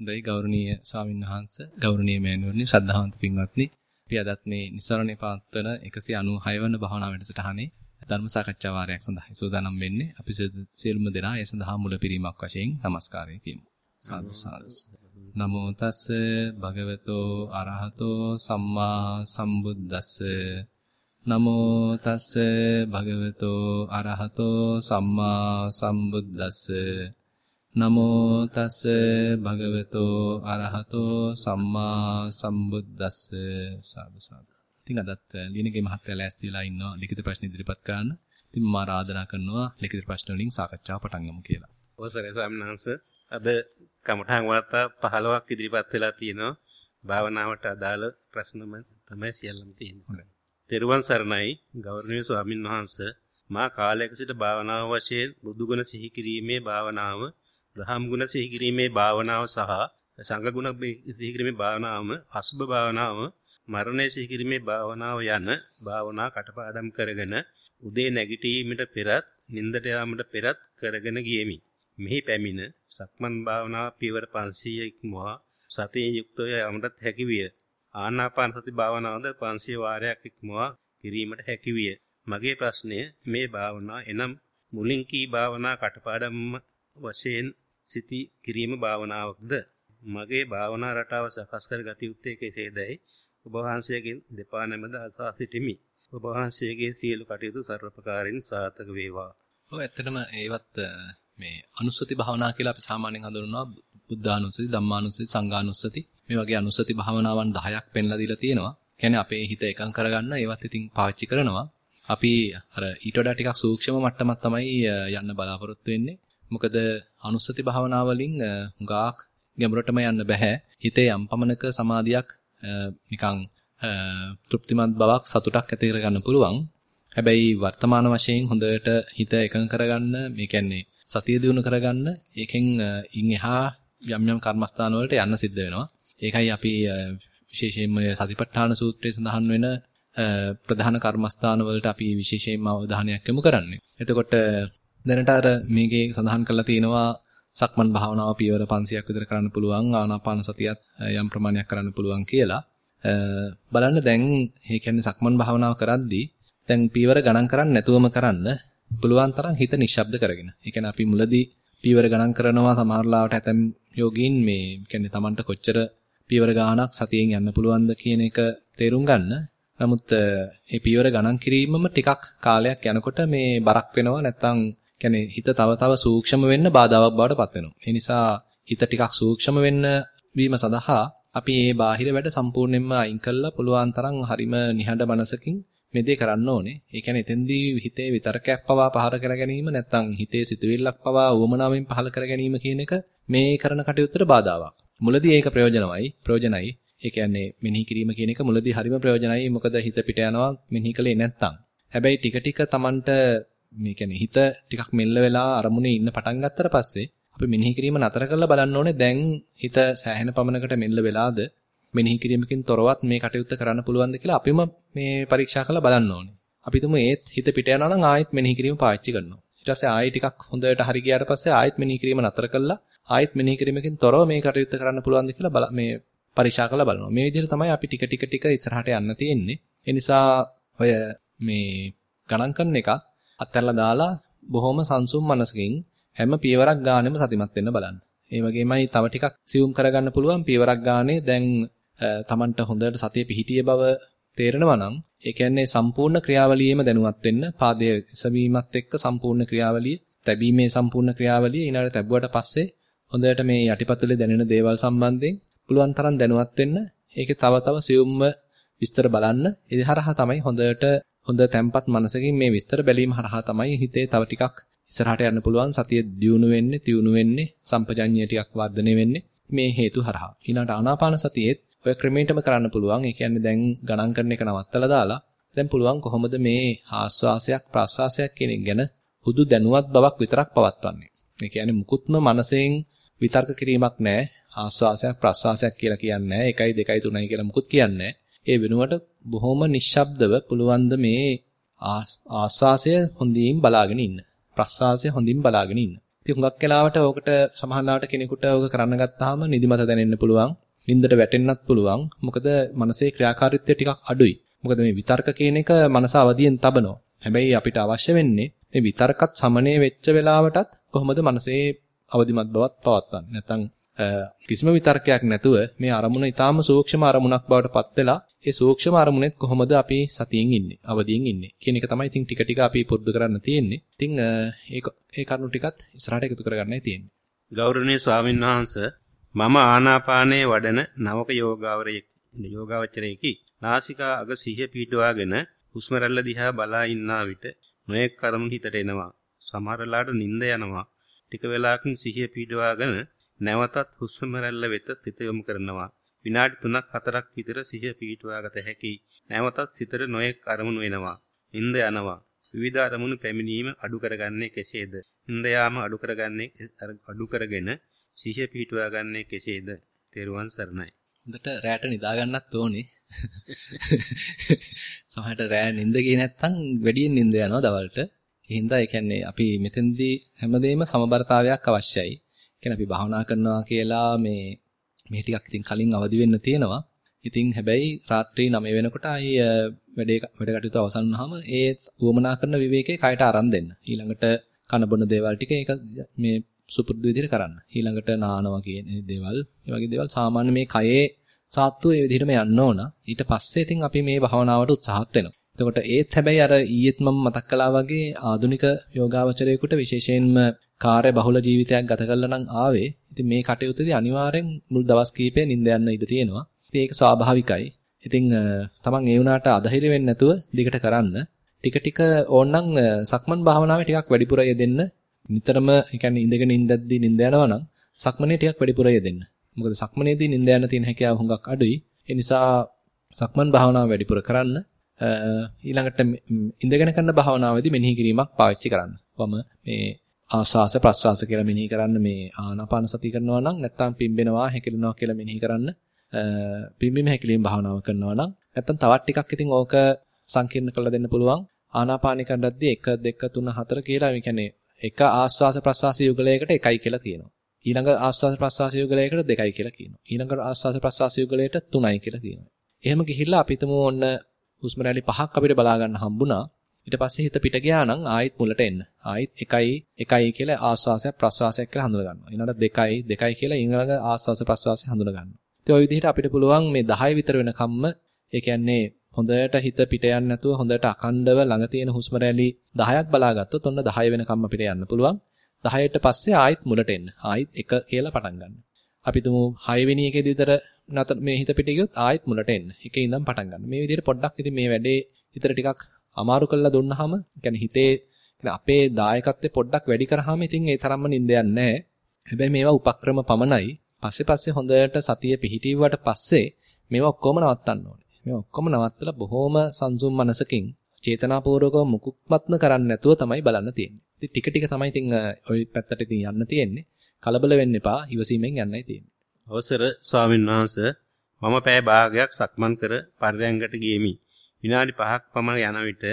හොඳයි ගෞරවනීය ස්වාමින්වහන්සේ ගෞරවනීය මෑණිවරණි ශ්‍රද්ධාවන්ත පින්වත්නි. අපි අදත් මේ නිසරණේ පවත්වන 196 වන භාවනා වැඩසටහනේ ධර්ම සාකච්ඡා වාරයක් සඳහා සූදානම් වෙන්නේ. අපි සියලුම දෙනා ඒ සඳහා මුලපිරීමක් වශයෙන් নমස්කාරය කියමු. සාදු සාදු. නමෝ තස්ස භගවතෝ අරහතෝ සම්මා සම්බුද්දස්ස. නමෝ තස්ස භගවතෝ අරහතෝ සම්මා සම්බුද්දස්ස. නමෝ තස්ස භගවතෝ අරහතෝ සම්මා සම්බුද්දස්ස සාදු සාදු. ඉතින් අදත් ලියනගේ මහත්තයා ලෑස්තිලා ඉන්නවා ලිඛිත ප්‍රශ්න ඉදිරිපත් කරන්න. ඉතින් මම ආරාධනා කරනවා ලිඛිත ප්‍රශ්න වලින් සාකච්ඡාව පටන් ගමු කියලා. ඔසරේ ස්වාමීනාංශ අද කමඨාන් වාර්තා 15ක් ඉදිරිපත් වෙලා තියෙනවා. භාවනාවට අදාළ ප්‍රශ්නම තමයි සියල්ලම තියෙන්නේ. තෙරුවන් සරණයි ගෞරවනීය ස්වාමින්වහන්සේ මා කාලයක සිට භාවනාව වශයෙන් බුදුගුණ සිහි කිරීමේ භාවනාව දහම් ගුණ සිහි කිරීමේ භාවනාව සහ සංඝ ගුණ සිහි කිරීමේ භාවනාවම අසුබ භාවනාව මරණය සිහි කිරීමේ භාවනාව යන භාවනා කටපාඩම් කරගෙන උදේ නැගිටීමට පෙරත් නින්දට යාමට පෙරත් කරගෙන ගියෙමි. මෙහි පැමිණ සක්මන් භාවනාව පියවර 500 ඉක්මවා සතියෙන් යුක්තව යාමටත් හැකි විය. ආනාපාන සති භාවනාවද 500 වාරයක් ඉක්මවා කිරීමට හැකි විය. මගේ ප්‍රශ්නය මේ භාවනා එනම් මුලින් කී භාවනා කටපාඩම් වශයෙන් සිටි කිරීම භාවනාවක්ද මගේ භාවනා රටාව සකස් කර ගත යුත්තේ කෙසේදයි ඔබ වහන්සේගෙන් දෙපා නැමද අසා සිටිමි. ඔබ වහන්සේගේ සියලු කටයුතු සර්වපකාරින් සාර්ථක වේවා. ඔව් ඇත්තටම ඒවත් මේ අනුස්සති භාවනා කියලා අපි සාමාන්‍යයෙන් හඳුන්වනවා බුද්ධානුස්සති, ධම්මානුස්සති, සංඝානුස්සති මේ වගේ අනුස්සති භාවනාවන් 10ක් පෙන්ලා දීලා තියෙනවා. කියන්නේ අපේ හිත එකඟ කරගන්න ඒවත් ඉතින් පාවිච්චි කරනවා. අපි අර ඊට වඩා ටිකක් සූක්ෂම මට්ටමක් තමයි යන්න බලාපොරොත්තු වෙන්නේ. මොකද අනුස්සති භාවනාව වලින් හුඟක් ගැඹුරටම යන්න බෑ. හිතේ යම් පමණක සමාධියක් නිකන් තෘප්තිමත් බවක් සතුටක් ඇති කරගන්න පුළුවන්. හැබැයි වර්තමාන වශයෙන් හොඳට හිත එකඟ කරගන්න, මේ කියන්නේ සතිය දිනු කරගන්න, ඒකෙන් ඉන් එහා යම් යම් කර්මස්ථාන වලට යන්න සිද්ධ වෙනවා. ඒකයි අපි විශේෂයෙන්ම සතිපට්ඨාන සූත්‍රයේ සඳහන් වෙන ප්‍රධාන කර්මස්ථාන වලට අපි විශේෂයෙන්ම අවධානයක් යොමු කරන්නේ. එතකොට දැනට අර මේකේ සඳහන් කරලා තියෙනවා සක්මන් භාවනාව පියවර 500ක් විතර කරන්න පුළුවන් ආනාපාන සතියත් යම් ප්‍රමාණයක් කරන්න පුළුවන් කියලා. බලන්න දැන් ඒ කියන්නේ සක්මන් භාවනාව කරද්දී දැන් පියවර ගණන් කරන්නේ නැතුවම කරන්න පුළුවන් තරම් හිත නිශ්ශබ්ද කරගෙන. ඒ කියන්නේ අපි මුලදී පියවර ගණන් කරනවා සමහරලාවට ඇතම් යෝගීන් මේ කියන්නේ Tamanට කොච්චර පියවර ගාණක් සතියෙන් යන්න පුළුවන්ද කියන එක තේරුම් ගන්න. නමුත් මේ පියවර ගණන් කිරීමම ටිකක් කාලයක් යනකොට මේ බරක් වෙනවා නැත්නම් කියන්නේ හිත තව තව සූක්ෂම වෙන්න බාධාවක් බවට පත් වෙනවා. ඒ නිසා හිත ටිකක් සූක්ෂම වෙන්න වීම සඳහා අපි මේ බාහිර වැඩ සම්පූර්ණයෙන්ම අයින් කළා පුළුවන් තරම් හරිම නිහඬ මනසකින් මේ දේ කරන්න ඕනේ. ඒ කියන්නේ එතෙන්දී හිතේ විතරකයක් පවා පහර කර ගැනීම නැත්නම් හිතේ සිතුවිල්ලක් පවා උවමනාවෙන් පහල කර ගැනීම කියන එක මේ කරන කටයුත්තට බාධාවක්. මුලදී ඒක ප්‍රයෝජනවයි ප්‍රයෝජනයි. ඒ කියන්නේ මෙනෙහි කිරීම කියන එක මුලදී හරිම ප්‍රයෝජනයි. මොකද හිත පිට යනවා මෙනෙහි කලේ නැත්නම්. හැබැයි ටික ටික Tamanට මේ කියන්නේ හිත ටිකක් මෙල්ල වෙලා අරමුණේ ඉන්න පටන් ගත්තට පස්සේ අපි මෙනෙහි කිරීම නතර කරලා බලන්න ඕනේ දැන් හිත සෑහෙන පමණකට මෙල්ල වෙලාද මෙනෙහි කිරීමකින් තොරවත් මේ කටයුත්ත කරන්න පුළුවන්ද කියලා අපිම මේ පරීක්ෂා කරලා බලන්න ඕනේ. අපි තුමු ඒත් හිත පිට යනවා නම් ආයෙත් මෙනෙහි කිරීම පාවිච්චි කරනවා. ඊට පස්සේ ආයෙ ටිකක් හොඳට හරි ගියාට පස්සේ ආයෙත් මෙනෙහි කිරීම නතර කරලා ආයෙත් මෙනෙහි කිරීමකින් තොරව මේ කටයුත්ත කරන්න පුළුවන්ද කියලා මේ පරීක්ෂා කරලා බලනවා. මේ විදිහට තමයි අපි ටික ටික ටික ඉස්සරහට යන්න තියෙන්නේ. ඒ නිසා ඔය මේ ගණන් කරන එකත් අත්හැරලා දාලා බොහොම සංසුම් මනසකින් හැම පියවරක් ගානෙම සතිමත් වෙන්න බලන්න. ඒ වගේමයි තව ටිකක් සියුම් කරගන්න පුළුවන් පියවරක් ගානේ දැන් Tamanට හොඳට සතිය පිහිටිය බව තේරෙනවා නම් ඒ කියන්නේ සම්පූර්ණ ක්‍රියාවලියෙම දැනුවත් වෙන්න පාදයේ එසවීමත් එක්ක සම්පූර්ණ ක්‍රියාවලිය තැබීමේ සම්පූර්ණ ක්‍රියාවලිය ඊළඟට තැබුවට පස්සේ හොඳට මේ යටිපතුලේ දැනෙන දේවල් සම්බන්ධයෙන් පුළුවන් තරම් දැනුවත් වෙන්න ඒකේ තව තව සියුම්ව විස්තර බලන්න ඒ හරහා තමයි හොඳට හොඳ තැම්පත් මනසකින් මේ විස්තර බැලීම හරහා තමයි හිතේ තව ටිකක් ඉස්සරහට යන්න පුළුවන් සතිය දියුණු වෙන්නේ, තියුණු වෙන්නේ, සම්පජඤ්ඤය ටිකක් වර්ධනය වෙන්නේ මේ හේතු හරහා. ඊළඟට ආනාපාන සතියේත් ඔය ක්‍රමයටම කරන්න පුළුවන්. ඒ කියන්නේ දැන් ගණන් කරන එක නවත්තලා දාලා දැන් පුළුවන් කොහොමද මේ ආස්වාසයක් ප්‍රාස්වාසයක් කියන එක ගැන හුදු දැනුවත් බවක් විතරක් පවත්වන්නේ. ඒ කියන්නේ මුකුත්ම මනසෙන් විතර්ක කිරීමක් නැහැ. ආස්වාසයක් ප්‍රාස්වාසයක් කියලා කියන්නේ නැහැ. 1යි 2යි 3යි කියලා මුකුත් කියන්නේ නැහැ. ඒ වෙනුවට බොහොම නිශ්ශබ්දව පුළුවන් මේ ආස්වාසය හොඳින් බලාගෙන ඉන්න. ප්‍රස්වාසය හොඳින් බලාගෙන ඉන්න. ඉතින් හුඟක් වෙලාවට ඕකට සමහරවිට කෙනෙකුට ඕක කරන්න ගත්තාම නිදිමත දැනෙන්න පුළුවන්. නින්දට වැටෙන්නත් පුළුවන්. මොකද මනසේ ක්‍රියාකාරීත්වය ටිකක් අඩුයි. මොකද මේ විතර්ක කියන එක මනස අවදියෙන් තබනවා. හැබැයි අපිට අවශ්‍ය වෙන්නේ මේ විතර්කත් සමනය වෙච්ච වෙලාවටත් කොහොමද මනසේ අවදිමත් බවත් පවත්වන්නේ. නැත්නම් කිසිම විතර්කයක් නැතුව මේ අරමුණ ඊටාම සූක්ෂම අරමුණක් බවට පත් වෙලා ඒ සූක්ෂම අරමුණෙත් කොහොමද අපි සතියෙන් ඉන්නේ අවදියෙන් ඉන්නේ කියන එක තමයි ඉතින් ටික ටික අපි පුරුදු කරන්න තියෙන්නේ. ඉතින් ඒක ඒ කරුණු ටිකත් ඉස්සරහට එකතු කරගන්නයි තියෙන්නේ. ගෞරවනීය ස්වාමීන් වහන්සේ මම ආනාපානයේ වඩන නවක යෝගාවරයෙක් යෝගාවචරයේකි. නාසිකා අග සිහිය පිටවාගෙන හුස්ම රැල්ල දිහා බලා ඉන්නා විට නොයෙක් කරුණු හිතට එනවා. සමහර වෙලාවට නිින්ද යනවා. ටික වෙලාවකින් සිහිය පිටවාගෙන නැවතත් හුස්ම රැල්ල වෙත සිත යොමු කරනවා. විනාඩි 3ක් 4ක් විතර සිහිය පිටවාගත හැකි. නැවතත් සිතට නොයෙක් අරමුණු එනවා. නිින්ද යනවා. විවිධ අරමුණු පැමිණීම අඩු කරගන්නේ කෙසේද? නිින්ද යාම අඩු කරගන්නේ අඩු කරගෙන සිහිය පිටවා ගන්නේ කෙසේද? තෙරුවන් සරණයි. හොඳට රැට නිදා ගන්නත් ඕනේ. සමහරට රෑ නිින්ද ගියේ නැත්තම් වැඩියෙන් නිින්ද යනවා දවල්ට. ඒ හින්දා ඒ කියන්නේ අපි මෙතෙන්දී හැමදේම සමබරතාවයක් අවශ්‍යයි. කියන්නේ අපි භාවනා කරනවා කියලා මේ මේ ටිකක් ඉතින් කලින් අවදි වෙන්න තියෙනවා. ඉතින් හැබැයි රාත්‍රී 9 වෙනකොට ආයි වැඩේ වැඩ කටයුතු අවසන් වුනහම ඒ උවමනා කරන විවේකේ කයට අරන් දෙන්න. ඊළඟට කන බොන දේවල් ටික ඒක මේ සුපුරුදු විදිහට කරන්න. ඊළඟට නානවා කියන දේවල්, ඒ වගේ දේවල් සාමාන්‍ය මේ කයේ සාත්තු ඒ විදිහටම යන්න ඕන. ඊට පස්සේ ඉතින් අපි මේ භාවනාවට උත්සාහත් වෙනවා. එතකොට ඒත් හැබැයි අර ඊයේත් මම මතක් කළා වගේ ආදුනික යෝගාවචරයෙකුට විශේෂයෙන්ම කාර්ය බහුල ජීවිතයක් ගත කරලා නම් ආවේ. ඉතින් මේ කටයුත්තේදී අනිවාර්යෙන් මුල් දවස් කීපය නිින්ද යන්න ඉඩ තියෙනවා. ඉතින් ඒක ස්වාභාවිකයි. ඉතින් තමන් ඒ වුණාට අධෛර්ය වෙන්නේ නැතුව දිගට කරන්න. ටික ටික ඕනනම් සක්මන් භාවනාවේ ටිකක් වැඩිපුර යෙදෙන්න. නිතරම ඒ කියන්නේ ඉඳගෙන ඉඳද්දී නිින්ද යනවා නම් සක්මනේ ටිකක් වැඩිපුර යෙදෙන්න. මොකද සක්මනේදී නිින්ද යන තියෙන හැකියාව හුඟක් අඩුයි. ඒ නිසා සක්මන් භාවනාව වැඩිපුර කරන්න. ඊළඟට ඉඳගෙන කරන භාවනාවේදී මෙනෙහි කිරීමක් පාවිච්චි කරන්න. වම මේ ආස්වාස ප්‍රස්වාස කියලා මෙනෙහි කරන්න මේ ආනාපාන සතිය කරනවා නම් නැත්නම් පිම්බෙනවා හැකිලෙනවා කියලා මෙනෙහි කරන්න. පිම්බීම හැකිලීම භාවනාව කරනවා නම් නැත්නම් තවත් ටිකක් ඉතින් ඕක සංකීර්ණ කරලා දෙන්න පුළුවන්. ආනාපානි කරද්දී 1 2 3 4 කියලා ඒ කියන්නේ එක ආස්වාස ප්‍රස්වාස යුගලයකට 1යි කියලා කියනවා. ඊළඟ ආස්වාස ප්‍රස්වාස යුගලයකට 2යි කියලා කියනවා. ඊළඟ ආස්වාස ප්‍රස්වාස යුගලයට 3යි කියලා කියනවා. එහෙම ගිහිල්ලා අපි හිතමු ඔන්න හුස්ම රැලි පහක් අපිට බලා ගන්න හම්බුණා. ඊට පස්සේ හිත පිට ගියා නම් ආයෙත් මුලට එන්න. ආයෙත් 1යි 1යි කියලා ආස්වාසයක් ප්‍රස්වාසයක් කියලා හඳුන ගන්නවා. ඊළඟට 2යි 2යි කියලා ඊළඟ ආස්වාස ප්‍රස්වාසය හඳුන ගන්නවා. ඉතින් ওই විදිහට අපිට පුළුවන් මේ 10 විතර වෙනකම්ම ඒ කියන්නේ හොඳට හිත පිට යන්නේ නැතුව හොඳට අකණ්ඩව ළඟ තියෙන හුස්ම රැලි 10ක් බලාගත්තොත් ඔන්න 10 වෙනකම් අපිට යන්න පුළුවන්. 10ට පස්සේ ආයෙත් මුලට එන්න. ආයෙත් 1 කියලා පටන් ගන්න. අපි තුමු 6 වෙනි එකේදී විතර නතර මේ හිත පිට ගියොත් ආයෙත් මුලට එන්න. එකේ ඉඳන් පටන් ගන්න. මේ විදිහට පොඩ්ඩක් ඉතින් මේ වැඩේ හිතට ටිකක් අමාරු කරලා දුන්නාම يعني හිතේ අපේ දායකත්වය පොඩ්ඩක් වැඩි කරාම ඉතින් ඒ තරම්ම නිින්ද යන්නේ හැබැයි මේවා උපක්‍රම පමණයි. පස්සේ පස්සේ හොඳට සතිය පිහිටීවට පස්සේ මේවා ඔක්කොම නවත්තන්න ඕනේ. මේවා ඔක්කොම නවත්තලා බොහොම සංසුම් මනසකින් චේතනාපූර්වකව මුකුත්මත්ම කරන්නේ නැතුව තමයි බලන්න තියෙන්නේ. ඉතින් ටික ටික තමයි ඉතින් ওই පැත්තට ඉතින් යන්න තියෙන්නේ. කලබල වෙන්න එපා. ඉවසීමෙන් යන්නයි තියෙන්නේ. අවසර ස්වාමීන් වහන්සේ මම පෑ භාගයක් සක්මන් කර පර්යංගකට ගියෙමි. විනාඩි 5ක් පමණ යන විට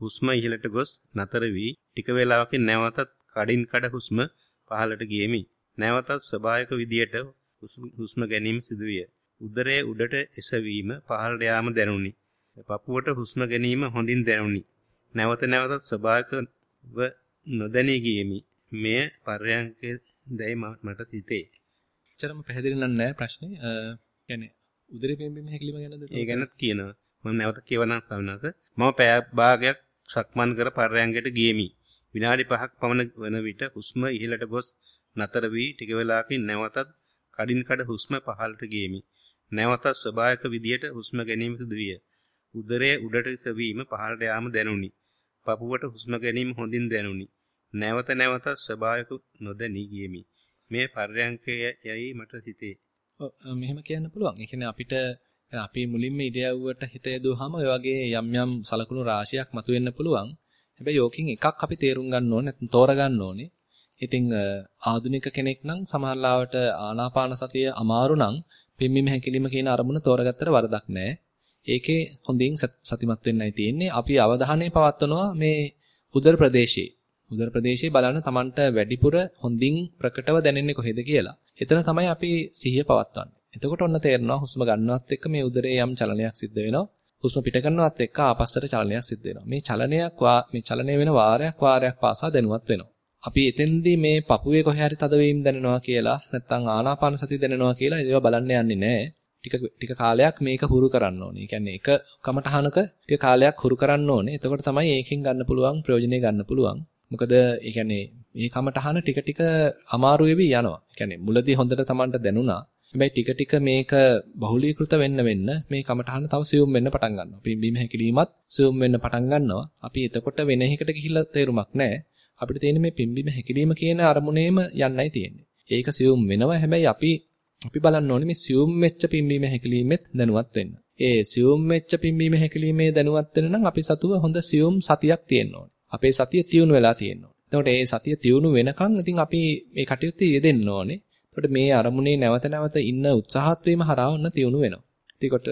හුස්ම ඉහළට ගොස් නතර වී ටික වේලාවකින් නැවතත් කඩින් කඩ හුස්ම පහළට ගියෙමි. නැවතත් ස්වභාවික විදියට හුස්ම ගැනීම සිදුවිය. උදරයේ උඩට එසවීම පහළට යාම දැනුනි. පපුවට හුස්ම ගැනීම හොඳින් දැනුනි. නැවත නැවතත් ස්වභාවිකව නොදැනී ගියෙමි. මෙය පර්යංකයේ දැයි මට හිතේ. එච්චරම පැහැදිලි නෑ ප්‍රශ්නේ. يعني උදරේ පිම්බීම හැකිලිම ගැනද? ඒ ගැනත් කියනවා. මම නැවත කියවනම් ස්වාමීනාස මම පැය භාගයක් සක්මන් කර පර්යංගයට ගියෙමි. විනාඩි 5ක් පමණ වන විට හුස්ම ඉහළට ගොස් නතර වී ටික වේලාවකින් නැවතත් කඩින් කඩ හුස්ම පහළට ගියෙමි. නැවතත් ස්වභාවික විදියට හුස්ම ගැනීම සිදු විය. උදරයේ උඩට තැවීම පහළට යාම දැනුනි. පපුවට හුස්ම ගැනීම හොඳින් දැනුනි. නැවත නැවත ස්වභාවික නොදැනී ගියෙමි. මේ පර්යංකය යයි මට සිතේ. ඔව් මෙහෙම කියන්න පුළුවන්. ඒ කියන්නේ අපිට අපි මුලින්ම ඉඩයවුවට හිත යදුවාම ඔය වගේ යම් යම් සලකුණු රාශියක් මතුවෙන්න පුළුවන්. හැබැයි යෝකින් එකක් අපි තේරුම් ගන්න ඕනේ නැත්නම් තෝරගන්න ඕනේ. ඉතින් ආධුනික කෙනෙක් නම් සමහරලාවට ආනාපාන සතිය අමාරු නම් පිම්බීම හැකිලිම කියන අරමුණ තෝරගත්තට වරදක් නැහැ. ඒකේ හොඳින් සතිමත් වෙන්නයි තියෙන්නේ. අපි අවධානය පවත්වනවා මේ උදර ප්‍රදේශයේ. උදර ප්‍රදේශයේ බලන්න Tamanට වැඩිපුර හොඳින් ප්‍රකටව දැනෙන්නේ කොහෙද කියලා. එතන තමයි අපි සිහිය පවත්වන්නේ. එතකොට ඔන්න තේරෙනවා හුස්ම ගන්නවත් එක්ක මේ උදරයේ යම් චලනයක් සිද්ධ වෙනවා. හුස්ම පිට කරනවත් එක්ක ආපස්සට චලනයක් සිද්ධ වෙනවා. මේ චලනයක් මේ චලනය වෙන වාරයක් වාරයක් පාසා දැනුවත් වෙනවා. අපි එතෙන්දී මේ පපුවේ කොහේ හරි තදවීම දැනෙනවා කියලා නැත්නම් ආනාපාන සතිය දැනෙනවා කියලා ඒවා බලන්න යන්නේ නැහැ. ටික ටික කාලයක් මේක හුරු කරන්න ඕනේ. ඒ කියන්නේ එක කමටහනක ටික කාලයක් හුරු කරන්න ඕනේ. එතකොට තමයි ඒකෙන් ගන්න පුළුවන් ප්‍රයෝජනෙ ගන්න පුළුවන්. මොකද ඒ කියන්නේ මේ කමටහන ටික ටික අමාරු වෙවි යනවා. ඒ කියන්නේ මුලදී හොඳට Tamanට දැනුණා. හැබැයි ටික ටික මේක බහුලීකృత වෙන්න වෙන්න මේ කමටහන තව සියුම් වෙන්න පටන් ගන්නවා. පිම්බීම හැකිලීමත් සියුම් වෙන්න පටන් ගන්නවා. අපි එතකොට වෙන එකකට ගිහිල්ලා තේරුමක් නැහැ. අපිට තියෙන්නේ මේ පිම්බීම හැකිලීම කියන අරමුණේම යන්නයි තියෙන්නේ. ඒක සියුම් වෙනවා. හැබැයි අපි අපි බලන්න ඕනේ මේ සියුම් වෙච්ච පිම්බීම හැකිලීමෙත් දැනුවත් වෙන්න. ඒ සියුම් වෙච්ච පිම්බීම හැකිලීමේ දැනුවත් වෙන නම් අපි සතුව හොඳ සියුම් සතියක් තියෙන්න ඕනේ. අපේ සතිය තියුණු වෙලා තියෙන්න ඕනේ. එතකොට ඒ සතිය තියුණු වෙනකන් ඉතින් අපි මේ කටයුත්ත යෙදෙන්න ඕනේ. එතකොට මේ අරමුණේ නැවත නැවත ඉන්න උත්සාහත් වීම හරහා ඔන්න තියුණු වෙනවා. එතකොට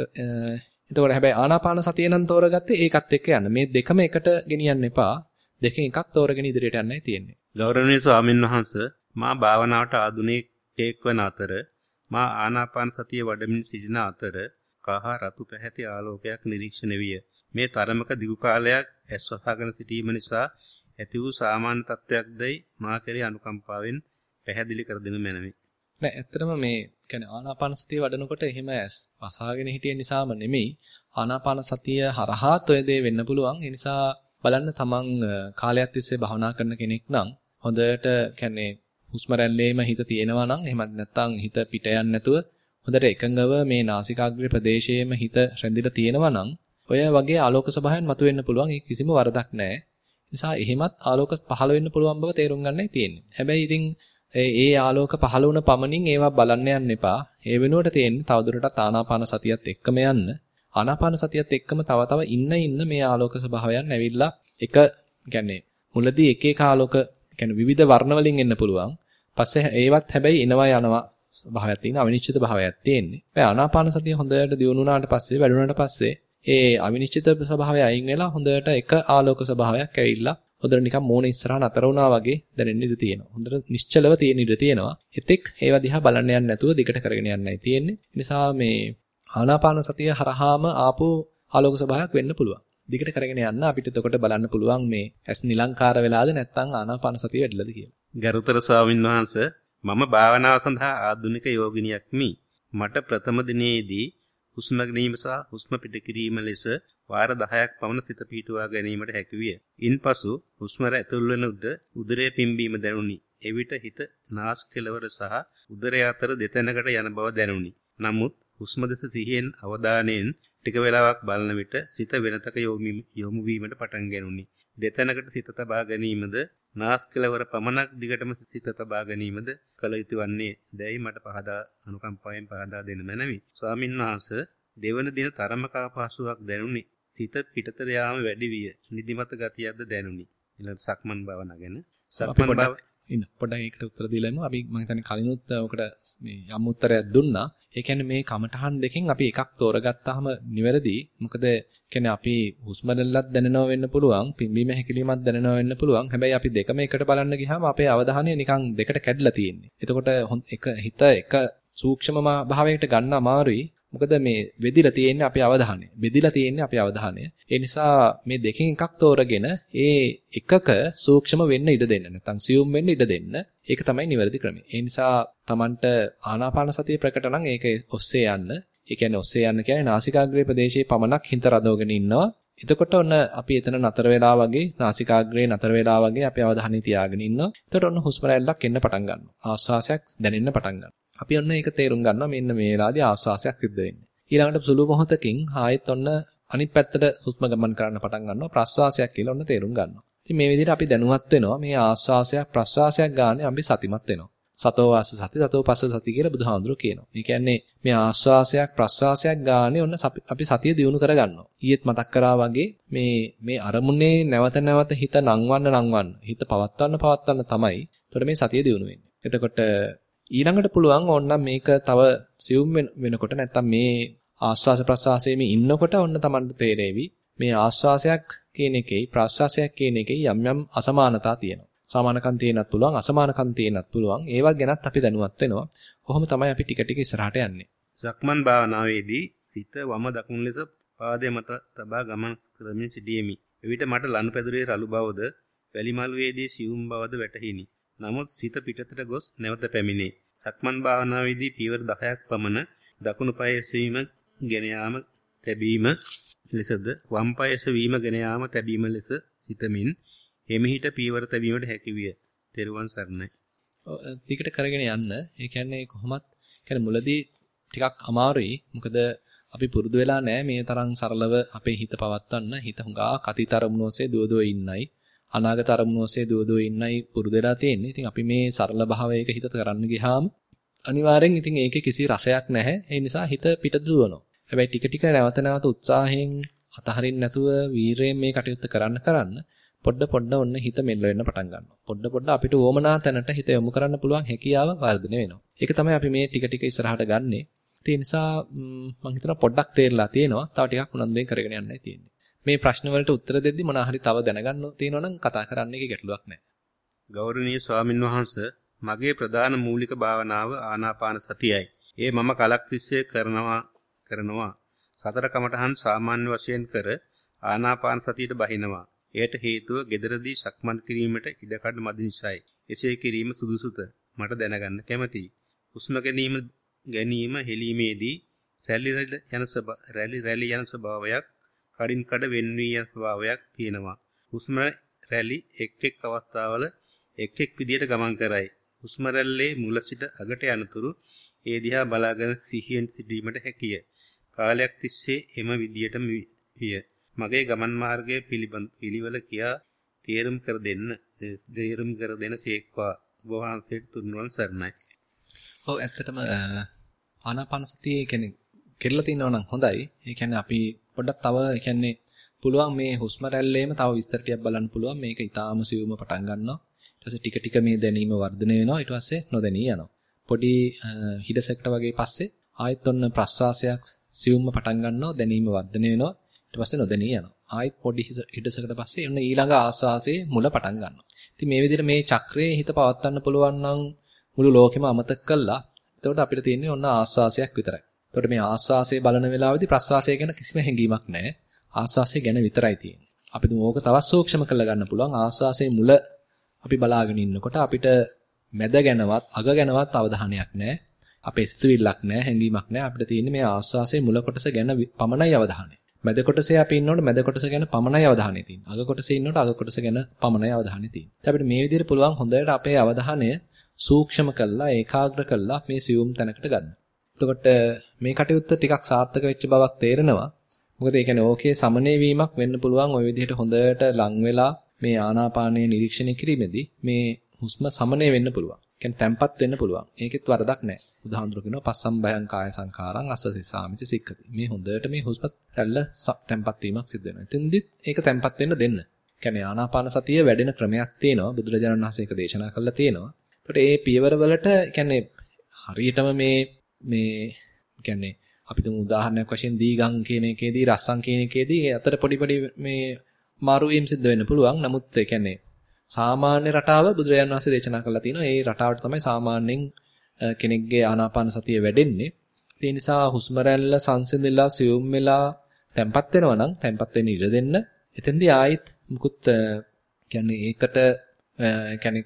එතකොට හැබැයි ආනාපාන සතිය නම් තෝරගත්තේ ඒකත් එක්ක යන්න. මේ දෙකම එකට ගෙනියන්න එපා. දෙකෙන් එකක් තෝරගෙන ඉදිරියට යන්නයි තියෙන්නේ. ගෞරවනීය ස්වාමින් වහන්සේ මා භාවනාවට ආධුනිකයෙක් වන අතර මා ආනාපාන සතිය වඩමින් සිටින අතර කහ රතු පැහැති ආලෝකයක් නිරීක්ෂණය විය. මේ තරමක දිගු කාලයක් ඇස් වහගෙන සිටීම නිසා ඇති වූ සාමාන්‍ය තත්වයක්දයි මා කෙරෙහි අනුකම්පාවෙන් පැහැදිලි කර දෙනු මැනවි. නෑ ඇත්තටම මේ කියන්නේ ආනාපාන සතිය වඩනකොට එහෙම ඇස් වසාගෙන හිටිය නිසාම නෙමෙයි ආනාපාන සතිය හරහාත් ඔය දේ වෙන්න පුළුවන්. ඒ නිසා බලන්න තමන් කාලයක් තිස්සේ භවනා කරන කෙනෙක් නම් හොඳට කියන්නේ හුස්ම රැල්ලේම හිත තියෙනවා නම් එහෙමත් නැත්නම් හිත පිට යන්නේ නැතුව හොඳට එකඟව මේ නාසිකාග්‍රේ ප්‍රදේශයේම හිත රැඳිලා තියෙනවා නම් ඔය වගේ ආලෝක සභාවෙන් මතුවෙන්න පුළුවන් ඒක කිසිම වරදක් නැහැ. නිසා එහෙමත් ආලෝක පහළ වෙන්න පුළුවන් බව තේරුම් ගන්නයි තියෙන්නේ. හැබැයි ඉතින් ඒ ආලෝක පහළ වුණ පමණින් ඒවා බලන්න යන්න එපා. ඒ වෙනුවට තියෙන්නේ තවදුරටත් ආනාපාන සතියත් එක්කම යන්න. ආනාපාන සතියත් එක්කම තව තව ඉන්න ඉන්න මේ ආලෝක ස්වභාවයන් ඇවිල්ලා එක කියන්නේ මුලදී එක එක ආලෝක කියන්නේ විවිධ වර්ණ වලින් එන්න පුළුවන්. පස්සේ ඒවත් හැබැයි එනවා යනවා ස්වභාවයක් තියෙන අවිනිශ්චිත භාවයක් තියෙන්නේ. ඒ ආනාපාන සතිය හොඳට දියුණු වුණාට පස්සේ වැඩුණාට පස්සේ ඒ අවිනිශ්චිත ස්වභාවය අයින් වෙලා හොඳට එක ආලෝක ස්වභාවයක් ඇවිල්ලා හොඳට නිකන් මූණ ඉස්සරහා නතර වුණා වගේ දැනෙන්න ඉඩ තියෙනවා. හොඳට නිශ්චලව තියෙන ඉඩ තියෙනවා. එතෙක් ඒවා දිහා බලන්න යන්නේ නැතුව දිගට කරගෙන යන්නයි තියෙන්නේ. නිසා මේ ආනාපාන සතිය හරහාම ආපු ආලෝක ස්වභාවයක් වෙන්න පුළුවන්. දිගට කරගෙන යන්න අපිට එතකොට බලන්න පුළුවන් මේ ඇස් නිලංකාර වෙලාද නැත්නම් ආනාපාන සතිය වැඩිලාද කියලා. ගරුතර ස්වාමීන් වහන්සේ මම භාවනාව සඳහා ආධුනික යෝගිනියක් මි. මට ප්‍රථම දිනේදී හුස්ම ගැනීම සහ හුස්ම පිට කිරීම ලෙස වාර 10ක් පමණ සිත පිහිටුවා ගැනීමට හැකියිය. ඉන්පසු හුස්ම ඇතුල් වන උඩ උදරයේ පිම්බීම දැනුනි. එවිට හිත නාස් කෙළවර සහ උදරය අතර දෙතැනකට යන බව දැනුනි. නමුත් හුස්ම දෙස සිහියෙන් අවධානයෙන් ටික වේලාවක් බලන විට සිත වෙනතක යොමු වීමට පටන් ගැනුනි. දෙතැනකට සිත තබා ගැනීමද නාස් කෙළවර පමණක් දිගටම සිත තබා ගැනීමද කළ යුතු වන්නේ දැයි මට පහදා අනුකම්පාවෙන් පහදා දෙන්න මැනවි. ස්වාමීන් වහන්සේ දෙවන දින තරමක අපහසුාවක් දැනුනි. සිත පිටතට යාම වැඩි විය. නිදිමත ගතියක්ද දැනුනි. ඊළඟ සක්මන් භාවනා ගැන. සක්මන් භාව ඉන්න පොඩ්ඩක් ඒකට උත්තර දීලාමු. අපි මම හිතන්නේ කලිනුත් ඔකට මේ යම් උත්තරයක් දුන්නා. ඒ කියන්නේ මේ කමඨහන් දෙකෙන් අපි එකක් තෝරගත්තාම නිවැරදි. මොකද කියන්නේ අපි හුස්ම රැල්ලක් දැනෙනව වෙන්න පුළුවන්, පිම්බීම හැකිලීමක් දැනෙනව වෙන්න පුළුවන්. හැබැයි අපි දෙකම එකට බලන්න ගියාම අපේ අවධානය නිකන් දෙකට කැඩලා තියෙන්නේ. එතකොට එක හිත එක සූක්ෂම භාවයකට ගන්න අමාරුයි. මොකද මේ වෙදිලා තියෙන්නේ අපේ අවධානය. බෙදිලා තියෙන්නේ අපේ අවධානය. ඒ නිසා මේ දෙකෙන් එකක් තෝරගෙන ඒ එකක සූක්ෂම වෙන්න ඉඩ දෙන්න. නැත්නම් සියුම් වෙන්න ඉඩ දෙන්න. ඒක තමයි නිවැරදි ක්‍රමය. ඒ නිසා Tamanට ආනාපාන සතිය ප්‍රකට නම් ඒක ඔස්සේ යන්න. ඒ කියන්නේ ඔස්සේ යන්න කියන්නේ නාසිකාග්‍රේ ප්‍රදේශයේ පමණක් හිත රදවගෙන ඉන්නවා. එතකොට ඔන්න අපි එතන නතර වෙලා වගේ නාසිකාග්‍රේ නතර වෙලා වගේ අපේ අවධානය තියාගෙන ඉන්නවා. එතකොට ඔන්න හුස්ම රැල්ලක් එන්න පටන් ගන්නවා. ආස්වාසයක් දැනෙන්න පටන් ගන්නවා. අපි ඔන්න ඒක තේරුම් ගන්නවා මෙන්න මේ වෙලාවේදී ආස්වාසයක් සිද්ධ වෙන්නේ. ඊළඟට සුළු මොහොතකින් ආයෙත් ඔන්න අනිත් පැත්තට හුස්ම ගමන් කරන්න පටන් ගන්නවා ප්‍රස්වාසයක් කියලා ඔන්න තේරුම් ගන්නවා. ඉතින් මේ විදිහට අපි දැනුවත් වෙනවා මේ ආස්වාසයක් ප්‍රස්වාසයක් ගානේ අපි සතිමත් වෙනවා. සතෝ වාස සති සතෝ පස්ස සති කියලා බුදුහාමුදුරුවෝ කියනවා. ඒ කියන්නේ මේ ආස්වාසයක් ප්‍රස්වාසයක් ගානේ ඔන්න අපි සතිය දියුණු කරගන්නවා. ඊයේත් මතක් කරා වගේ මේ මේ අරමුණේ නැවත නැවත හිත නංවන්න නංවන්න හිත පවත්වන්න පවත්වන්න තමයි. එතකොට මේ සතිය දියුණු වෙන්නේ. එතකොට ඊළඟට පුළුවන් ඕනනම් මේක තව සියුම් වෙනකොට නැත්තම් මේ ආස්වාස ප්‍රසආසයේම ඉන්නකොට ඔන්න Tamanට තේරෙවි මේ ආස්වාසයක් කියන එකේ ප්‍රාශ්වාසයක් කියන එකේ යම් යම් අසමානතා තියෙනවා. සමානකම් තියෙනත් පුළුවන් අසමානකම් තියෙනත් පුළුවන්. ඒවත් ගැනත් අපි දැනුවත් වෙනවා. කොහොම තමයි අපි ටික ටික ඉස්සරහට යන්නේ. සක්මන් භාවනාවේදී සිත වම දකුණු ලෙස පාදයේ මත තබා ගමන් කරමින් සිටීමි. එවිට මට ලනුපැදුරේ රළු බවද වැලිමලුවේදී සියුම් බවද වැටහිනි. නමුත් සිත පිටතට ගොස් නැවත පැමිණේ. සක්මන් භාවනාවේදී පියවර 10ක් පමණ දකුණු පායේ සීම ගෙන යාම තැබීම ලෙසද වම් පායේ සවීම ගෙන යාම තැබීම ලෙස සිතමින් එමිහිට පීවර තැබීමට හැකි විය. තෙරුවන් සරණයි. දිගට කරගෙන යන්න. ඒ කියන්නේ කොහොමත් කියන්නේ මුලදී ටිකක් අමාරුයි. මොකද අපි පුරුදු වෙලා නැහැ මේ තරම් සරලව අපේ හිත පවත්වන්න. හිත හුඟා කතිත අරමුණු ඔස්සේ දුවදුව ඉන්නයි. අනාගත අරමුණු ඔස්සේ දුවදුව ඉන්නයි පුරුදු වෙලා තියෙන්නේ. ඉතින් අපි මේ සරල භාවයක හිත කරන්න ගියාම අනිවාර්යෙන් ඉතින් ඒකේ කිසි රසයක් නැහැ. ඒ නිසා හිත පිට දුවනවා. හැබැයි ටික ටික නැවත නැවත උත්සාහයෙන් අතහරින්න නැතුව වීරයෙන් මේ කටයුත්ත කරන්න කරන්න පොඩ පොඩ ඔන්න හිත මෙල්ල වෙන්න පටන් ගන්නවා. පොඩ පොඩ අපිට ඕමනා තැනට හිත යොමු කරන්න පුළුවන් හැකියාව වර්ධනය වෙනවා. ඒක තමයි අපි මේ ටික ටික ඉස්සරහට ගන්නෙ. ඒ නිසා මම හිතනවා පොඩ්ඩක් තේරලා තියෙනවා. තව ටිකක් උනන්දුවෙන් කරගෙන යන්නයි තියෙන්නේ. මේ ප්‍රශ්න වලට උත්තර දෙද්දි මොනවා හරි තව දැනගන්න තියෙනවා නම් කතා කරන්න එකේ ගැටලුවක් නැහැ. ගෞරවනීය ස්වාමින් වහන්සේ මගේ ප්‍රධාන මූලික භාවනාව ආනාපාන සතියයි. ඒ මම කලක් තිස්සේ කරනවා කරනවා. සතර කමඨහන් සාමාන්‍ය වශයෙන් කර ආනාපාන සතියට බහිනවා. එයට හේතුව gederදී සක්මන් කිරීමට ඉඩකඩ මදි නිසායි. එසේ කිරීම සුදුසුත මට දැනගන්න කැමතියි. හුස්ම ගැනීම ගැනීම හෙලීමේදී රැලි යන රැලි රැලි යන ස්වභාවයක් කඩින් කඩ වෙන් වී යන ස්වභාවයක් තියෙනවා. හුස්ම රැලි එක් එක් අවස්ථාවල එක් එක් විදියට ගමන් කරයි. හුස්ම රැල්ලේ මුල සිට අගට යනතුරු ඒ දිහා බලාගෙන සිහියෙන් සිටීමට හැකිය. කාලයක් තිස්සේ එම විදියටම විය. මගේ ගමන් මාර්ගයේ පිළිබඳ පිළිවෙල කියා තේරුම් කර දෙන්න තේරුම් කර දෙන සේක්වා ඔබ වහන්සේට තුන්වන් සරණයි. ඔව් ඇත්තටම ආනාපාන සතිය කියන්නේ කෙරලා තිනවා නම් හොඳයි. ඒ කියන්නේ අපි පොඩ්ඩක් තව ඒ කියන්නේ පුළුවන් මේ හුස්ම රැල්ලේම තව විස්තර ටිකක් බලන්න පුළුවන්. මේක ඊටාම සියුම පටන් ගන්නවා. ඊට පස්සේ ටික ටික මේ දැනීම වර්ධනය වෙනවා. ඊට පස්සේ නොදැනී යනවා. පොඩි හිඩසෙක්ට වගේ පස්සේ ආයෙත් ඔන්න ප්‍රස්වාසයක් සියුම්ම පටන් ගන්නවා. දැනීම වර්ධනය වෙනවා. ඊට පස්සේ නොදැනී යනවා. ආයෙත් පොඩි හිඩසකට පස්සේ ඔන්න ඊළඟ ආස්වාසයේ මුල පටන් ගන්නවා. ඉතින් මේ විදිහට මේ චක්‍රයේ හිත පවත්වන්න පුළුවන් නම් මුළු ලෝකෙම අමතක කළා. එතකොට අපිට තියෙන්නේ ඔන්න ආස්වාසයක් විතරයි. එතකොට මේ ආස්වාසයේ බලන වෙලාවේදී ප්‍රස්වාසය ගැන කිසිම හැඟීමක් නැහැ. ආස්වාසය ගැන විතරයි තියෙන්නේ. අපි දුම ඕක තවත් සූක්ෂම කරලා ගන්න පුළුවන්. ආස්වාසයේ මුල අපි බලාගෙන ඉන්නකොට අපිට මැද ගැනවත් අග ගැනවත් අවධානයක් නැහැ. අපේ සිතුවිල්ලක් නැහැ, හැඟීමක් නැහැ. අපිට තියෙන්නේ මේ ආස්වාසයේ මුල කොටස ගැන පමණයි අවධානය. මැද කොටසේ අපි ඉන්නකොට මැද කොටස ගැන පමණයි අවධානය තියෙන්නේ. අග කොටසේ ඉන්නකොට අග කොටස ගැන පමණයි අවධානය තියෙන්නේ. අපිට මේ විදිහට පුළුවන් හොඳට අපේ අවධානය සූක්ෂම කළා ඒකාග්‍ර කළා මේ සියුම් තැනකට ගන්න. එතකොට මේ කටයුත්ත ටිකක් සාර්ථක වෙච්ච බවක් තේරෙනවා. මොකද ඒ කියන්නේ ඕකේ සමනය වීමක් වෙන්න පුළුවන් ওই විදිහට හොඳට ලං වෙලා මේ ආනාපානය නිරීක්ෂණය කිරීමේදී මේ හුස්ම සමනය වෙන්න පුළුවන්. කියන්නේ තැම්පත් වෙන්න පුළුවන්. ඒකෙත් වරදක් නැහැ. උදාහරණයක් කියනවා පස්සම් භයං කාය සංඛාරං අස්සසිසාමිති සික්කති. මේ හොඳට මේ හුස්ම රැල්ල තැම්පත් වීමක් සිද්ධ වෙනවා. එතෙන්දිත් ඒක තැම්පත් වෙන්න දෙන්න. කියන්නේ ආනාපාන සතිය වැඩෙන ක්‍රමයක් තියෙනවා. බුදුරජාණන් වහන්සේ ඒක දේශනා කළා තියෙනවා. ඒකට ඒ පියවර වලට කියන්නේ හරියටම මේ මේ කියන්නේ අපි තුමු උදාහරණයක් වශයෙන් දීගම් කියන එකේදී රස්සම් කියන එකේදී ඒ අතර පොඩි පොඩි මේ මාරු වීම සිද්ධ වෙන්න පුළුවන්. නමුත් ඒ කියන්නේ සාමාන්‍ය රටාව බුදුරජාණන් වහන්සේ දේශනා කළා තියෙනවා. ඒ රටාවට තමයි සාමාන්‍යයෙන් කෙනෙක්ගේ ආනාපාන සතිය වැඩෙන්නේ. ඒ නිසා හුස්ම රැල්ල සංසිඳිලා සියුම් වෙලා තැම්පත් වෙනවා නම් තැම්පත් වෙන්න ඉඩ දෙන්න. එතෙන්දී ආයෙත් මුකුත් කියන්නේ ඒකට කියන්නේ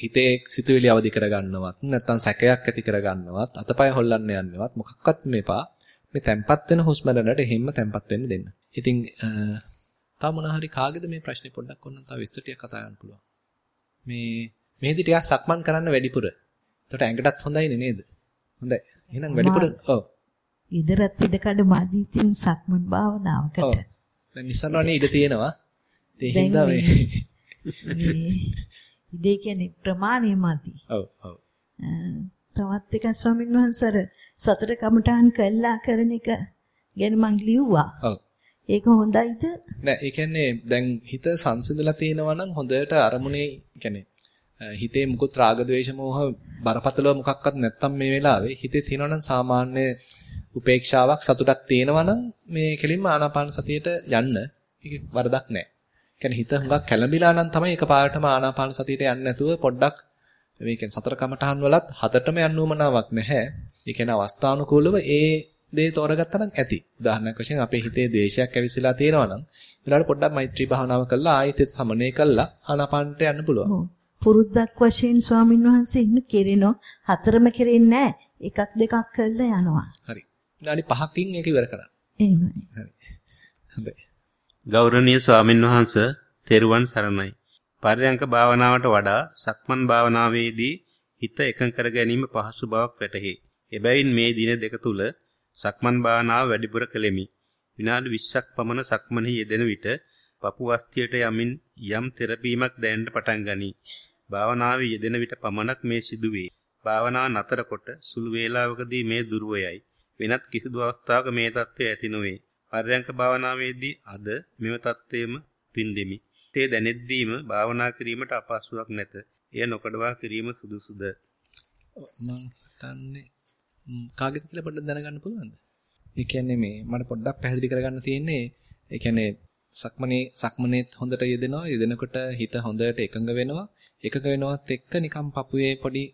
හිතේ සිතුවිලි අවදි කරගන්නවත් නැත්නම් සැකයක් ඇති කරගන්නවත් අතපය හොල්ලන්න යන්නවත් මොකක්වත් මේපා මේ තැම්පත් වෙන හුස්ම රැල්ලට හැම තැම්පත් වෙන්න දෙන්න. ඉතින් තව මොන හරි කාගේද මේ ප්‍රශ්නේ පොඩ්ඩක් ඔන්න තව විස්තර ටිකක් කතා කරන්න පුළුවන්. මේ මෙහෙදි ටිකක් සක්මන් කරන්න වැඩිපුර. එතකොට ඇඟටත් හොඳයිනේ නේද? හොඳයි. එහෙනම් වැඩිපුර ඔව්. ඉදරත් ඉදකඩ මාදී තින් සක්මන් භාවනාවකට. ඔව්. දැන් නිසනවනේ ඉඩ තියෙනවා. ඒ හින්දා මේ ඉඩේ කියන්නේ ප්‍රමාණය මදි. ඔව් ඔව්. තවත් එක ස්වාමීන් වහන්සේ සතර කමඨාන් කළා කරන එක ගැන මං ලිව්වා. ඔව්. ඒක හොඳයිද? නෑ ඒ කියන්නේ දැන් හිත සංසිඳලා තියෙනවා නම් හොඳට අරමුණේ කියන්නේ හිතේ මුකුත් රාග ద్వේෂ මෝහ බරපතලව මොකක්වත් නැත්තම් මේ වෙලාවේ හිතේ තියෙනවනම් සාමාන්‍ය උපේක්ෂාවක් සතුටක් තියෙනවනම් මේ කෙලින්ම ආනාපාන සතියට යන්න ඒකේ වරදක් නැහැ. කියන්නේ හිත හුඟක් කැළඹිලා නම් තමයි එකපාරටම ආනාපාන සතියට යන්නේ නැතුව පොඩ්ඩක් මේ කියන්නේ සතර කමඨහන් වලත් හතටම යන්නවමනාවක් නැහැ. ඒ කියන්නේ අවස්ථානුකූලව ඒ දේ තෝරගත්තා නම් ඇති. උදාහරණයක් වශයෙන් අපේ හිතේ ද්වේෂයක් ඇවිස්සලා තියෙනවා නම් ඊළඟට පොඩ්ඩක් මෛත්‍රී භාවනාව කරලා ආයෙත් සමනය කළා ආනාපානට යන්න පුළුවන්. පුරුද්දක් වශයෙන් ස්වාමින් වහන්සේ ඉන්න කෙරෙනෝ හතරම කෙරෙන්නේ නැහැ. එකක් දෙකක් කරලා යනවා. හරි. විනාඩි 5කින් ඒක ඉවර කරන්න. එහෙමයි. හරි. හොඳයි. ගෞරවනීය ස්වාමින් වහන්සේ තෙරුවන් සරණයි. පර්යංක භාවනාවට වඩා සක්මන් භාවනාවේදී හිත එකඟ කර ගැනීම පහසු බවක් වැටහි. එබැවින් මේ දින දෙක තුල සක්මන් භාවනාව වැඩිපුර කෙලෙමි. විනාඩි 20ක් පමණ සක්මනෙහි යෙදෙන විට පපු වස්තියට යමින් යම් තෙරපීමක් දැනෙන්න පටන් ගනී. භාවනාවේ යෙදෙන විට පමණක් මේ සිදුවේ. භාවනාව නතර කොට සුළු වේලාවකදී මේ දුර්වයයි. වෙනත් කිසිදු අවස්ථාවක මේ தත්ත්වය ඇති නොවේ. පර්යංක භාවනාවේදී අද මෙම தත්ත්වයම පින්දෙමි. තේ දැනෙද්දීම භාවනා කිරීමට අපහසුාවක් නැත. එය නොකඩවා කිරීම සුදුසුද? මම හිතන්නේ කාගෙද කියලා පොඩ්ඩක් දැනගන්න පුළුවන්ද? ඒ කියන්නේ මේ මට පොඩ්ඩක් පැහැදිලි කරගන්න තියෙන්නේ ඒ කියන්නේ සක්මනේ සක්මනේත් හොඳට යෙදෙනවා යෙදෙනකොට හිත හොඳට එකඟ වෙනවා එකඟ වෙනවත් එක්ක නිකම් පපුවේ පොඩි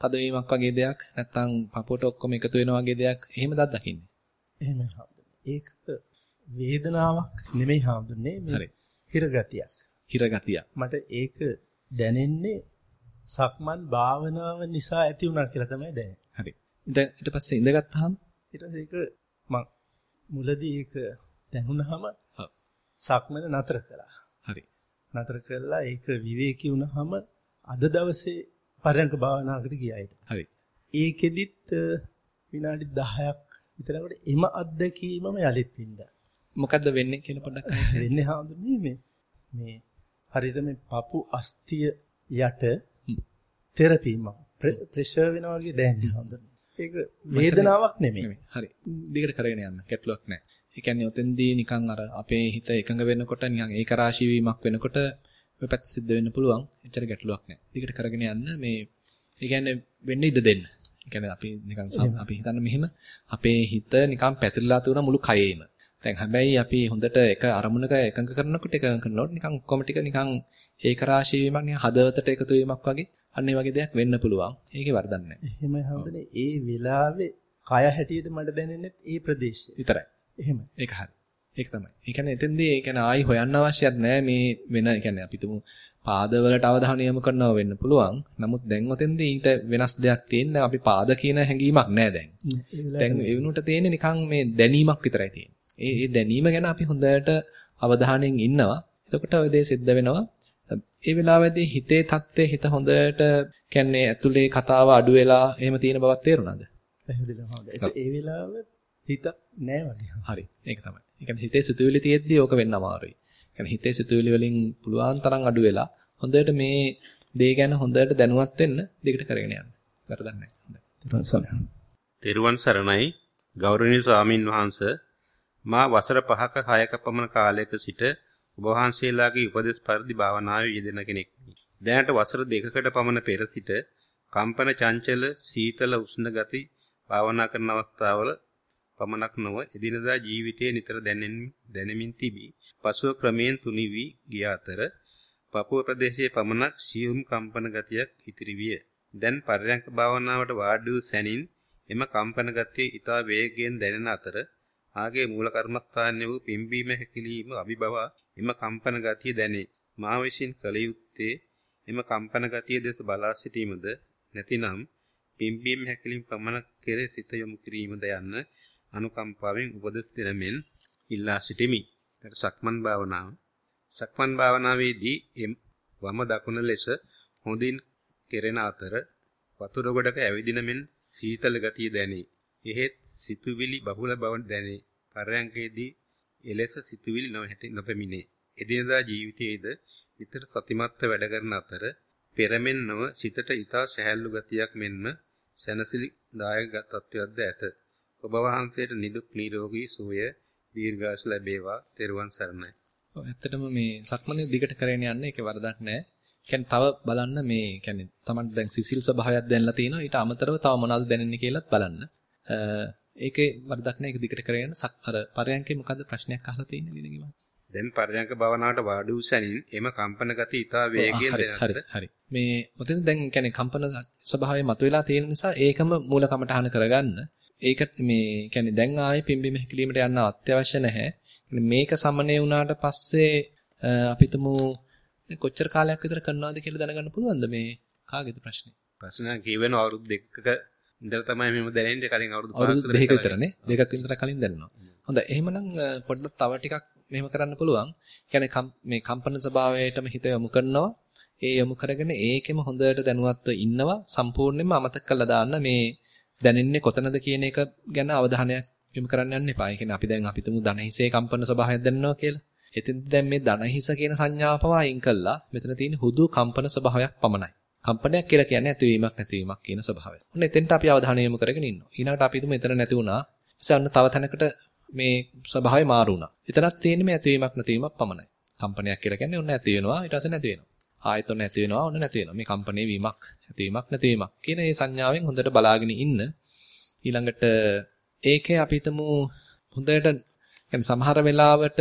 තදවීමක් වගේ දෙයක් නැත්නම් පපුවට ඔක්කොම එකතු වෙනවා වගේ දෙයක් එහෙමද දකින්නේ එහෙමයි ඒක වේදනාවක් නෙමෙයි හඳුන්නේ මේ හිරගතියක් හිරගතිය මට ඒක දැනෙන්නේ සක්මන් භාවනාව නිසා ඇති වුණා කියලා තමයි දැනෙන්නේ හරි ඉතින් ඊට පස්සේ ඉඳගත්තාම ඊට පස්සේ ඒක මං මුලදී ඒක දැනුණාම සක්මන නතර කළා. හරි. නතර කළා ඒක විවේකී වුණාම අද දවසේ පරයන්ක භාවනාවකට ගියා ඒක. හරි. ඒකෙදිත් විනාඩි 10ක් විතරකට එම අත්දැකීමම යලිත් වින්දා. මොකද්ද වෙන්නේ කියලා පොඩ්ඩක් අහන්න. වෙන්නේ හාමුදුරනේ මේ මේ හරියට මේ පපු අස්තිය යට තෙරපීමක් ප්‍රෙෂර් වෙනවා වගේ දැනෙනවා හාමුදුරනේ. ඒක වේදනාවක් නෙමෙයි. හරි. දිගට කරගෙන යන්න. කැටලොක් නැහැ. ඒ කියන්නේ ඔතෙන්දී නිකන් අර අපේ හිත එකඟ වෙනකොට නිකන් ඒක රාශී වීමක් වෙනකොට ඔය පැත්ත සිද්ධ වෙන්න පුළුවන්. එච්චර ගැටලුවක් නැහැ. දිගට කරගෙන යන්න මේ ඒ කියන්නේ වෙන්න ඉඩ දෙන්න. කියන්නේ අපි නිකන් අපි හිතන්න මෙහෙම අපේ හිත නිකන් පැතිරලා තුන මුළු කයෙම. දැන් හැබැයි අපි හොඳට එක අරමුණක එකඟ කරනකොට එකඟ කරනකොට නිකන් ඔක්කොම ටික නිකන් ඒක රාශී වීමක් නිකන් හදවතට එකතු වීමක් වගේ අන්න ඒ වගේ දෙයක් වෙන්න පුළුවන්. ඒකේ වරදක් නැහැ. එහෙමයි හඳුනේ. ඒ වෙලාවේ කය හැටියට මට දැනෙන්නේ ඒ ප්‍රදේශය. විතරයි. එහෙමයි. ඒක හරි. ඒක තමයි. ඒ කියන්නේ එතෙන්දී ඒ කියන්නේ ආයි හොයන්න අවශ්‍යත් නැහැ මේ වෙන ඒ කියන්නේ අපි තුමු පාදවලට අවධානය යොමු කරනවා වෙන්න පුළුවන්. නමුත් දැන් ඔතෙන්දී ඊට වෙනස් දෙයක් තියෙන. දැන් අපි පාද කියන හැඟීමක් නැහැ දැන්. දැන් ඒ වෙනුවට තියෙන්නේ නිකන් මේ දැනීමක් විතරයි තියෙන්නේ. ඒ ඒ දැනීම ගැන අපි හොඳට අවධානයෙන් ඉන්නවා. එතකොට ඔය දේ සිද්ධ වෙනවා. ඒ වෙලාවේදී හිතේ தත්ත්වය හිත හොඳට කියන්නේ ඇතුලේ කතාව අඩු වෙලා එහෙම තියෙන බවක් තේරුණාද? පැහැදිලිව හොඳයි. ඒ වෙලාව හිත නෑ වගේ. හරි. ඒක තමයි. ඒ කියන්නේ හිතේ සිතුවිලි තියෙද්දි ඕක වෙන්න අමාරුයි. ඒ කියන්නේ හිතේ සිතුවිලි වලින් පුළුවන් තරම් අඩු වෙලා හොඳට මේ දේ ගැන හොඳට දැනුවත් වෙන්න දෙකට කරගෙන යන්න. වැරදක් නැහැ. තෙරුවන් සරණයි ගෞරවනීය ස්වාමින් වහන්සේ මා වසර 5ක 6ක පමණ කාලයක සිට ඔබ වහන්සේලාගේ උපදෙස් පරිදි භාවනාවේ යෙදෙන කෙනෙක්. දැනට වසර දෙකකට පමණ පෙර සිට කම්පන චංචල සීතල උෂ්ණ ගති භාවනා කරන අවස්ථාවල පමණක් නොව එදිනදා ජීවිතයේ නිතර දැනෙමින් තිබී පසුව ක්‍රමයෙන් තුනි වී ගිය අතර පපුව ප්‍රදේශයේ පමණක් සියුම් කම්පන ගතියක් ඉතිරි විය. දැන් පර්යංක භාවනාවට වාඩි වූ සැනින් එම කම්පන ගතිය ඊතා වේගයෙන් දැනෙන අතර ආගේ මූල කර්මස්ථානයේ වූ පිම්බීම හැකිලිම අභිබවා එම කම්පන ගතිය දැනේ. මා විසින් කල යුත්තේ එම කම්පන ගතිය දෙස බලා සිටීමද නැතිනම් පිම්බීම හැකිලිම පමණ කෙරේ සිත යොමු කිරීමද යන්න අනුකම්පාවෙන් උපදෙස් දෙනමින් ඉල්ලා සිටිමි. ඊට සක්මන් භාවනාව. සක්මන් භාවනාවේදී එම් වම දකුණ ලෙස හොඳින් කෙරෙන අතර වතුර ගොඩක ඇවිදින මෙන් සීතල ගතිය දැනේ. එහෙත් සිතුවිලි බහුල බව දැනේ. පරයන්කේදී එලෙස සිතුවිලි නොහැටි නොපෙමිනේ. එදිනදා ජීවිතයේද විතර සතිමත්ව වැඩ කරන අතර පෙරමෙන් නොව සිතට ඊතා සැහැල්ලු ගතියක් මෙන්ම සැනසිලි දායක තත්ත්වයක්ද ඇත. ඔබ වහන්සේට නිදුක් නිරෝගී සුවය දීර්ඝායුෂ ලැබේවා. තෙරුවන් සරණයි. ඔව් ඇත්තටම මේ සක්මනේ දිගට කරගෙන යන්න ඒකේ වරදක් නැහැ. කියන්නේ තව බලන්න මේ කියන්නේ Taman දැන් සිසිල් ස්වභාවයක් දැනලා තියෙනවා. ඊට අමතරව තව මොනවද දැනෙන්නේ කියලාත් බලන්න. ඒකේ වරදක් නැහැ ඒක දිගට කරගෙන අර පරයන්කේ මොකද්ද ප්‍රශ්නයක් අහලා තියෙන්නේ ලිනගිම? දැන් පරයන්ක භාවනාවට වාඩි වූ සැනින් එම කම්පන ගති ඊතා වේගයෙන් දැනට හරි හරි. මේ ඔතන දැන් කියන්නේ කම්පන ස්වභාවය මතුවලා තියෙන නිසා ඒකම මූල කමටහන කරගන්න. ඒක මේ කියන්නේ දැන් ආයේ පිම්බිම හැකිලීමට යන්න අත්‍යවශ්‍ය නැහැ. මේක සමනය වුණාට පස්සේ අපිටම කොච්චර කාලයක් විතර කරනවද කියලා දැනගන්න පුළුවන්ද මේ කාගේද ප්‍රශ්නේ? ප්‍රශ්න කියවෙන අවුරුදු දෙකක ඉඳලා තමයි මෙහෙම දැනෙන්නේ කලින් අවුරුදු අවුරුදු දෙකක විතරනේ. දෙකක් විතර කලින් දැනනවා. හොඳයි. එහෙමනම් පොඩ්ඩක් තව ටිකක් මෙහෙම කරන්න පුළුවන්. කියන්නේ මේ කම්පන ස්වභාවයටම හිත යොමු කරනවා. ඒ යොමු කරගෙන ඒකෙම හොඳට දැනුවත්ව ඉන්නවා. සම්පූර්ණයෙන්ම අමතක කරලා දාන්න මේ දැනෙන්නේ කොතනද කියන එක ගැන අවධානයක් යොමු කරන්න යන්න එපා. ඒ කියන්නේ අපි දැන් අපි තුමු ධනහිසේ කම්පන ස්වභාවයක් දැනනවා කියලා. එතෙන්ද දැන් මේ ධනහිස කියන සංඥාව පවා අයින් කළා. මෙතන තියෙන හුදු කම්පන ස්වභාවයක් පමණයි. කම්පනයක් කියලා කියන්නේ ඇතිවීමක් නැතිවීමක් කියන ස්වභාවය. ඔන්න එතෙන්ට අපි අවධානය යොමු කරගෙන ඉන්නවා. ඊළඟට අපි තුමු එතන නැති වුණා. ඉතින් තව තැනකට මේ ස්වභාවය මාරු වුණා. එතනක් තියෙන්නේ මේ ඇතිවීමක් නැතිවීමක් පමණයි. කම්පනයක් කියලා කියන්නේ ඔන්න ඇති වෙනවා ඊට පස්සේ නැති වෙනවා. ආයෙත් ඔන්න ඇති වෙනවා ඔන්න නැති වෙනවා. මේ කම්පණේ වීමක් ඇතිවීමක් නැතිවීමක් කියන මේ සංඥාවෙන් හොඳට බලාගෙන ඉන්න. ඊළඟට ඒකේ අපි හිතමු හොඳට يعني සමහර වෙලාවට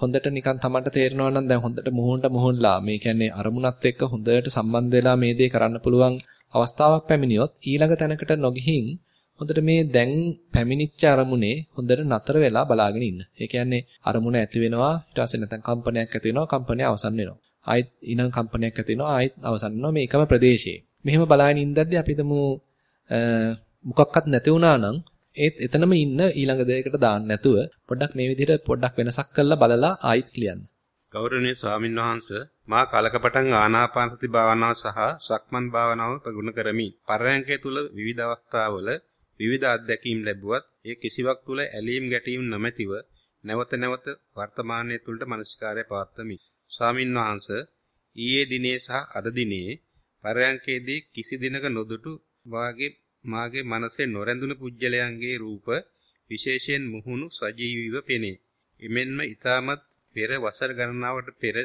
හොඳට නිකන් Tamanට තේරෙනවා නම් දැන් හොඳට මුහුණට මුහුණලා මේ කියන්නේ අරමුණත් එක්ක හොඳට සම්බන්ධ වෙලා මේ දේ කරන්න පුළුවන් අවස්ථාවක් පැමිණියොත් ඊළඟ තැනකට නොගිහින් හොඳට මේ දැන් පැමිණිච්ච අරමුණේ හොඳට නතර වෙලා බලාගෙන ඉන්න. ඒ කියන්නේ අරමුණ ඇති වෙනවා ඊට පස්සේ නැත්නම් කම්පනයක් ඇති වෙනවා කම්පනය අවසන් වෙනවා. ආයෙත් ඊළඟ කම්පනයක් ඇති වෙනවා ආයෙත් අවසන් වෙනවා මේ එකම ප්‍රදේශයේ. මෙහෙම බලාගෙන ඉඳද්දී අපි හිතමු මොකක්වත් නැති වුණා නම් ඒත් එතනම ඉන්න ඊළඟ දෙයකට දාන්න නැතුව පොඩ්ඩක් මේ විදිහට පොඩ්ඩක් වෙනසක් කරලා බලලා ආයිත් ලියන්න. ගෞරවනීය ස්වාමින් වහන්සේ මා කලකපටන් ආනාපාන සති භාවනාව සහ සක්මන් භාවනාව ප්‍රගුණ කරමි. පරයන්කය තුල විවිධ අවස්ථාවල විවිධ අත්දැකීම් ලැබුවත් ඒ කිසිවක් තුල ඇලීම් ගැටීම් නොමැතිව නැවත නැවත වර්තමානයේ තුලට මනස්කාරය පවත්වමි. ස්වාමින් වහන්සේ ඊයේ දිනේ සහ අද දිනේ පරයන්කේදී කිසි දිනක නොදුටු වාගේ මාගේ මනසේ නොරැඳුණු පුජ්‍යලයන්ගේ රූප විශේෂයෙන් මුහුණු සජීවීව පෙනේ. එමෙන්ම ඊටමත් පෙර වසර ගණනාවට පෙර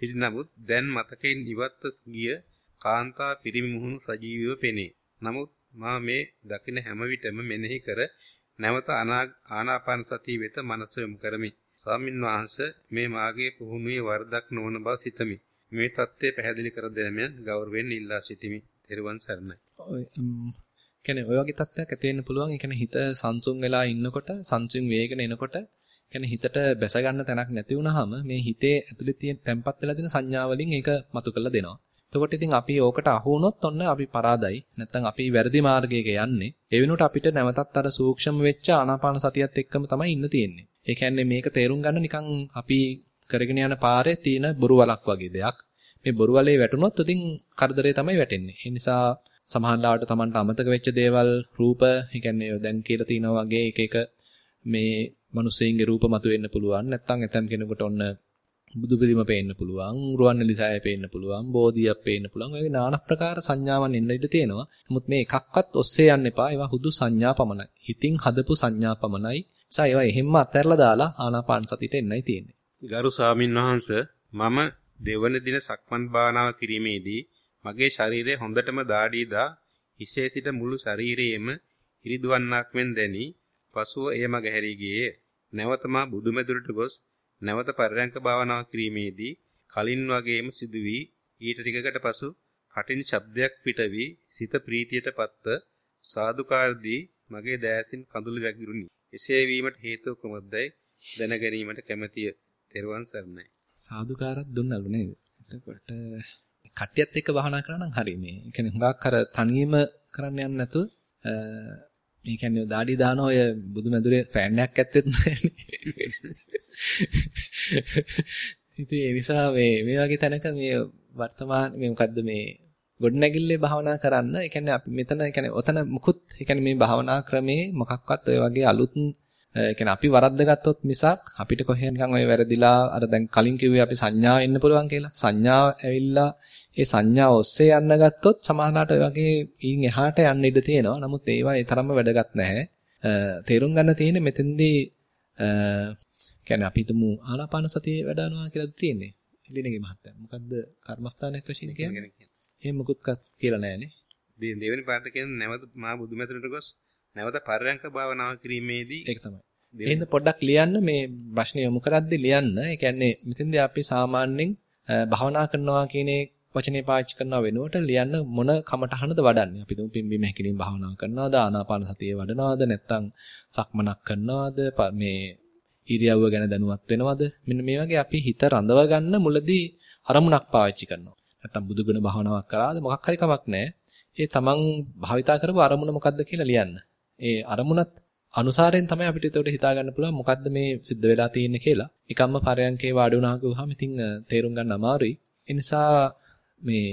සිටි නමුත් දැන් මතකයෙන් ඉවත්ව ගිය කාන්තා පිරිමි මුහුණු සජීවීව පෙනේ. නමුත් මා මේ දකින හැම විටම මෙනෙහි කර නැවත ආනාපාන සතිය වෙත මනස යොමු කරමි. ස්වාමින් වහන්සේ මේ මාගේ පුහුණුවේ වරදක් නොවන බව සිතමි. මේ தත්ත්වය පැහැදිලි කර දෙමින් ගෞරවයෙන් ඉල්ලා සිටිමි. ත්වන් සරණයි. කියන්නේ ඔය වගේ තත්ත්වයක් ඇති වෙන්න පුළුවන්. ඒ කියන්නේ හිත සංසුන් වෙලා ඉන්නකොට සංසුන් වේගන එනකොට කියන්නේ හිතට බැස ගන්න තැනක් නැති වුනහම මේ හිතේ ඇතුලේ තියෙන තැම්පත් වෙලා තියෙන සංඥා වලින් ඒක මතු කරලා දෙනවා. එතකොට ඉතින් අපි ඕකට අහු වුණොත් ඔන්න අපි පරාදයි. නැත්තම් අපි වැරදි මාර්ගයක යන්නේ. ඒ වෙනුවට අපිට නැවතත් අර සූක්ෂම වෙච්ච ආනාපාන සතියත් එක්කම තමයි ඉන්න තියෙන්නේ. ඒ කියන්නේ මේක තේරුම් ගන්න නිකන් අපි කරගෙන යන පාරේ තියෙන බොරු වලක් වගේ දෙයක්. මේ බොරු වලේ වැටුනොත් ඉතින් කරදරේ තමයි වැටෙන්නේ. ඒ නිසා සමහරවිට Tamanට අමතක වෙච්ච දේවල් රූප, ඒ කියන්නේ දැන් කියලා තිනවා වගේ එක එක මේ මිනිස්සෙයින්ගේ රූප මතුවෙන්න පුළුවන්. නැත්නම් ඇතම් කෙනෙකුට ඔන්න බුදු පිළිම පේන්න පුළුවන්, රුවන්වැලිසෑය පේන්න පුළුවන්, බෝධියක් පේන්න පුළුවන්. ඔය নানা ප්‍රකාර සංඥාවන් එන්න ඉඩ තියෙනවා. නමුත් මේ එකක්වත් ඔස්සේ යන්න එපා. ඒවා හුදු සංඥා පමණයි. හිතින් හදපු සංඥා පමණයි. නිසා ඒවා එහෙම්ම අත්හැරලා දාලා ආනාපාන සතියට එන්නයි තියෙන්නේ. ගරු ස්වාමින් වහන්සේ මම දෙවන දින සක්මන් භාවනාව කිරීමේදී මගේ ශරීරය හොඳටම දාඩිය දා හිසේ සිට මුළු ශරීරයේම ඉරිදුවන්නක් මෙන් දැනි පසුව එය මග හැරී ගියේ. නැවත මා බුදුමෙදුරට ගොස් නැවත පරයන්ක භාවනාව කිරීමේදී කලින් වගේම සිදු වී ඊට ටිකකට පසු කටින් ශබ්දයක් පිට වී සිත ප්‍රීතියටපත්ව සාදුකාරදී මගේ දෑසින් කඳුළු වැగిරුණි. එසේ වීමට හේතුව කුමක්දයි දැන ගැනීමට කැමැතිය. තෙරුවන් සරණයි. සාදුකාරත් දුන්නලු නේද? එතකොට කට්ටියත් එක්ක භාවනා කරා නම් හරි මේ. ඒ කියන්නේ හුඟක් අර තනියම කරන්න යන්නේ නැතුව මේ කියන්නේ දාඩි දාන ඔය බුදුමැදුරේ ෆෑන් එකක් ඇත්තෙත් නැහැ. ඉතින් ඒ නිසා මේ මේ වගේ තැනක මේ වර්තමාන මේ මොකද්ද මේ ගොඩනැගිල්ලේ භාවනා කරන්න. ඒ කියන්නේ අපි මෙතන ඒ කියන්නේ ඔතන මුකුත් ඒ කියන්නේ මේ භාවනා ක්‍රමේ මොකක්වත් ඔය වගේ අලුත් ඒ කියන්නේ අපි වරද්ද ගත්තොත් මිසක් අපිට කොහේ නිකන් ඔය වැරදිලා අර දැන් කලින් කිව්වේ අපි සංඥාව එන්න පුළුවන් කියලා. සංඥාව ඇවිල්ලා ඒ සංඥාව ඔස්සේ යන්න ගත්තොත් සමහරවිට ඔය වගේ ඊන් එහාට යන්න ඉඩ තියෙනවා. නමුත් ඒවා ඒ තරම්ම වැදගත් නැහැ. තේරුම් ගන්න තියෙන්නේ මෙතෙන්දී කියන්නේ අපි හිතමු ආනාපාන සතිය වැඩනවා කියලාද තියෙන්නේ. එළිනගේ මහත්තයා. මොකද්ද කර්මස්ථානයක් වශයෙන් කියන්නේ? එහෙම මොකුත් කියලා නැහැනේ. දෙවෙනි පාඩට කියන්නේ නැවත මා බුදුමෙතනට ගොස් නැවත පරයන්ක භාවනාව කිරීමේදී ඒක තමයි. එහෙනම් පොඩ්ඩක් ලියන්න මේ ප්‍රශ්න යොමු කරද්දී ලියන්න. ඒ කියන්නේ මෙතෙන්දී අපි සාමාන්‍යයෙන් භවනා කරනවා කියන වචනේ පාවිච්චි කරනව වෙනුවට ලියන්න මොන කමටහනද වඩන්නේ. අපි තුන් පිම්බීම හැකිලින් භවනා කරනවද ආනාපාන සතිය වඩනවද නැත්නම් සක්මනක් කරනවද මේ ඉරියව්ව ගැන දැනුවත් වෙනවද? මෙන්න මේ වගේ අපි හිත රඳව ගන්න මුලදී අරමුණක් පාවිච්චි කරනවා. නැත්නම් බුදුගුණ භවනාවක් කරාද මොකක් හරි කමක් නැහැ. ඒ තමන් භාවිතා කරපු අරමුණ මොකද්ද කියලා ලියන්න. ඒ අරමුණත් අනුසාරයෙන් තමයි අපිට ඒකට හිතා ගන්න පුළුවන් මොකද්ද මේ සිද්ධ වෙලා තියෙන්නේ කියලා. එකම්ම පරයන්කේ වාඩි වුණා කිව්වහම ඉතින් තේරුම් ගන්න අමාරුයි. ඒ නිසා මේ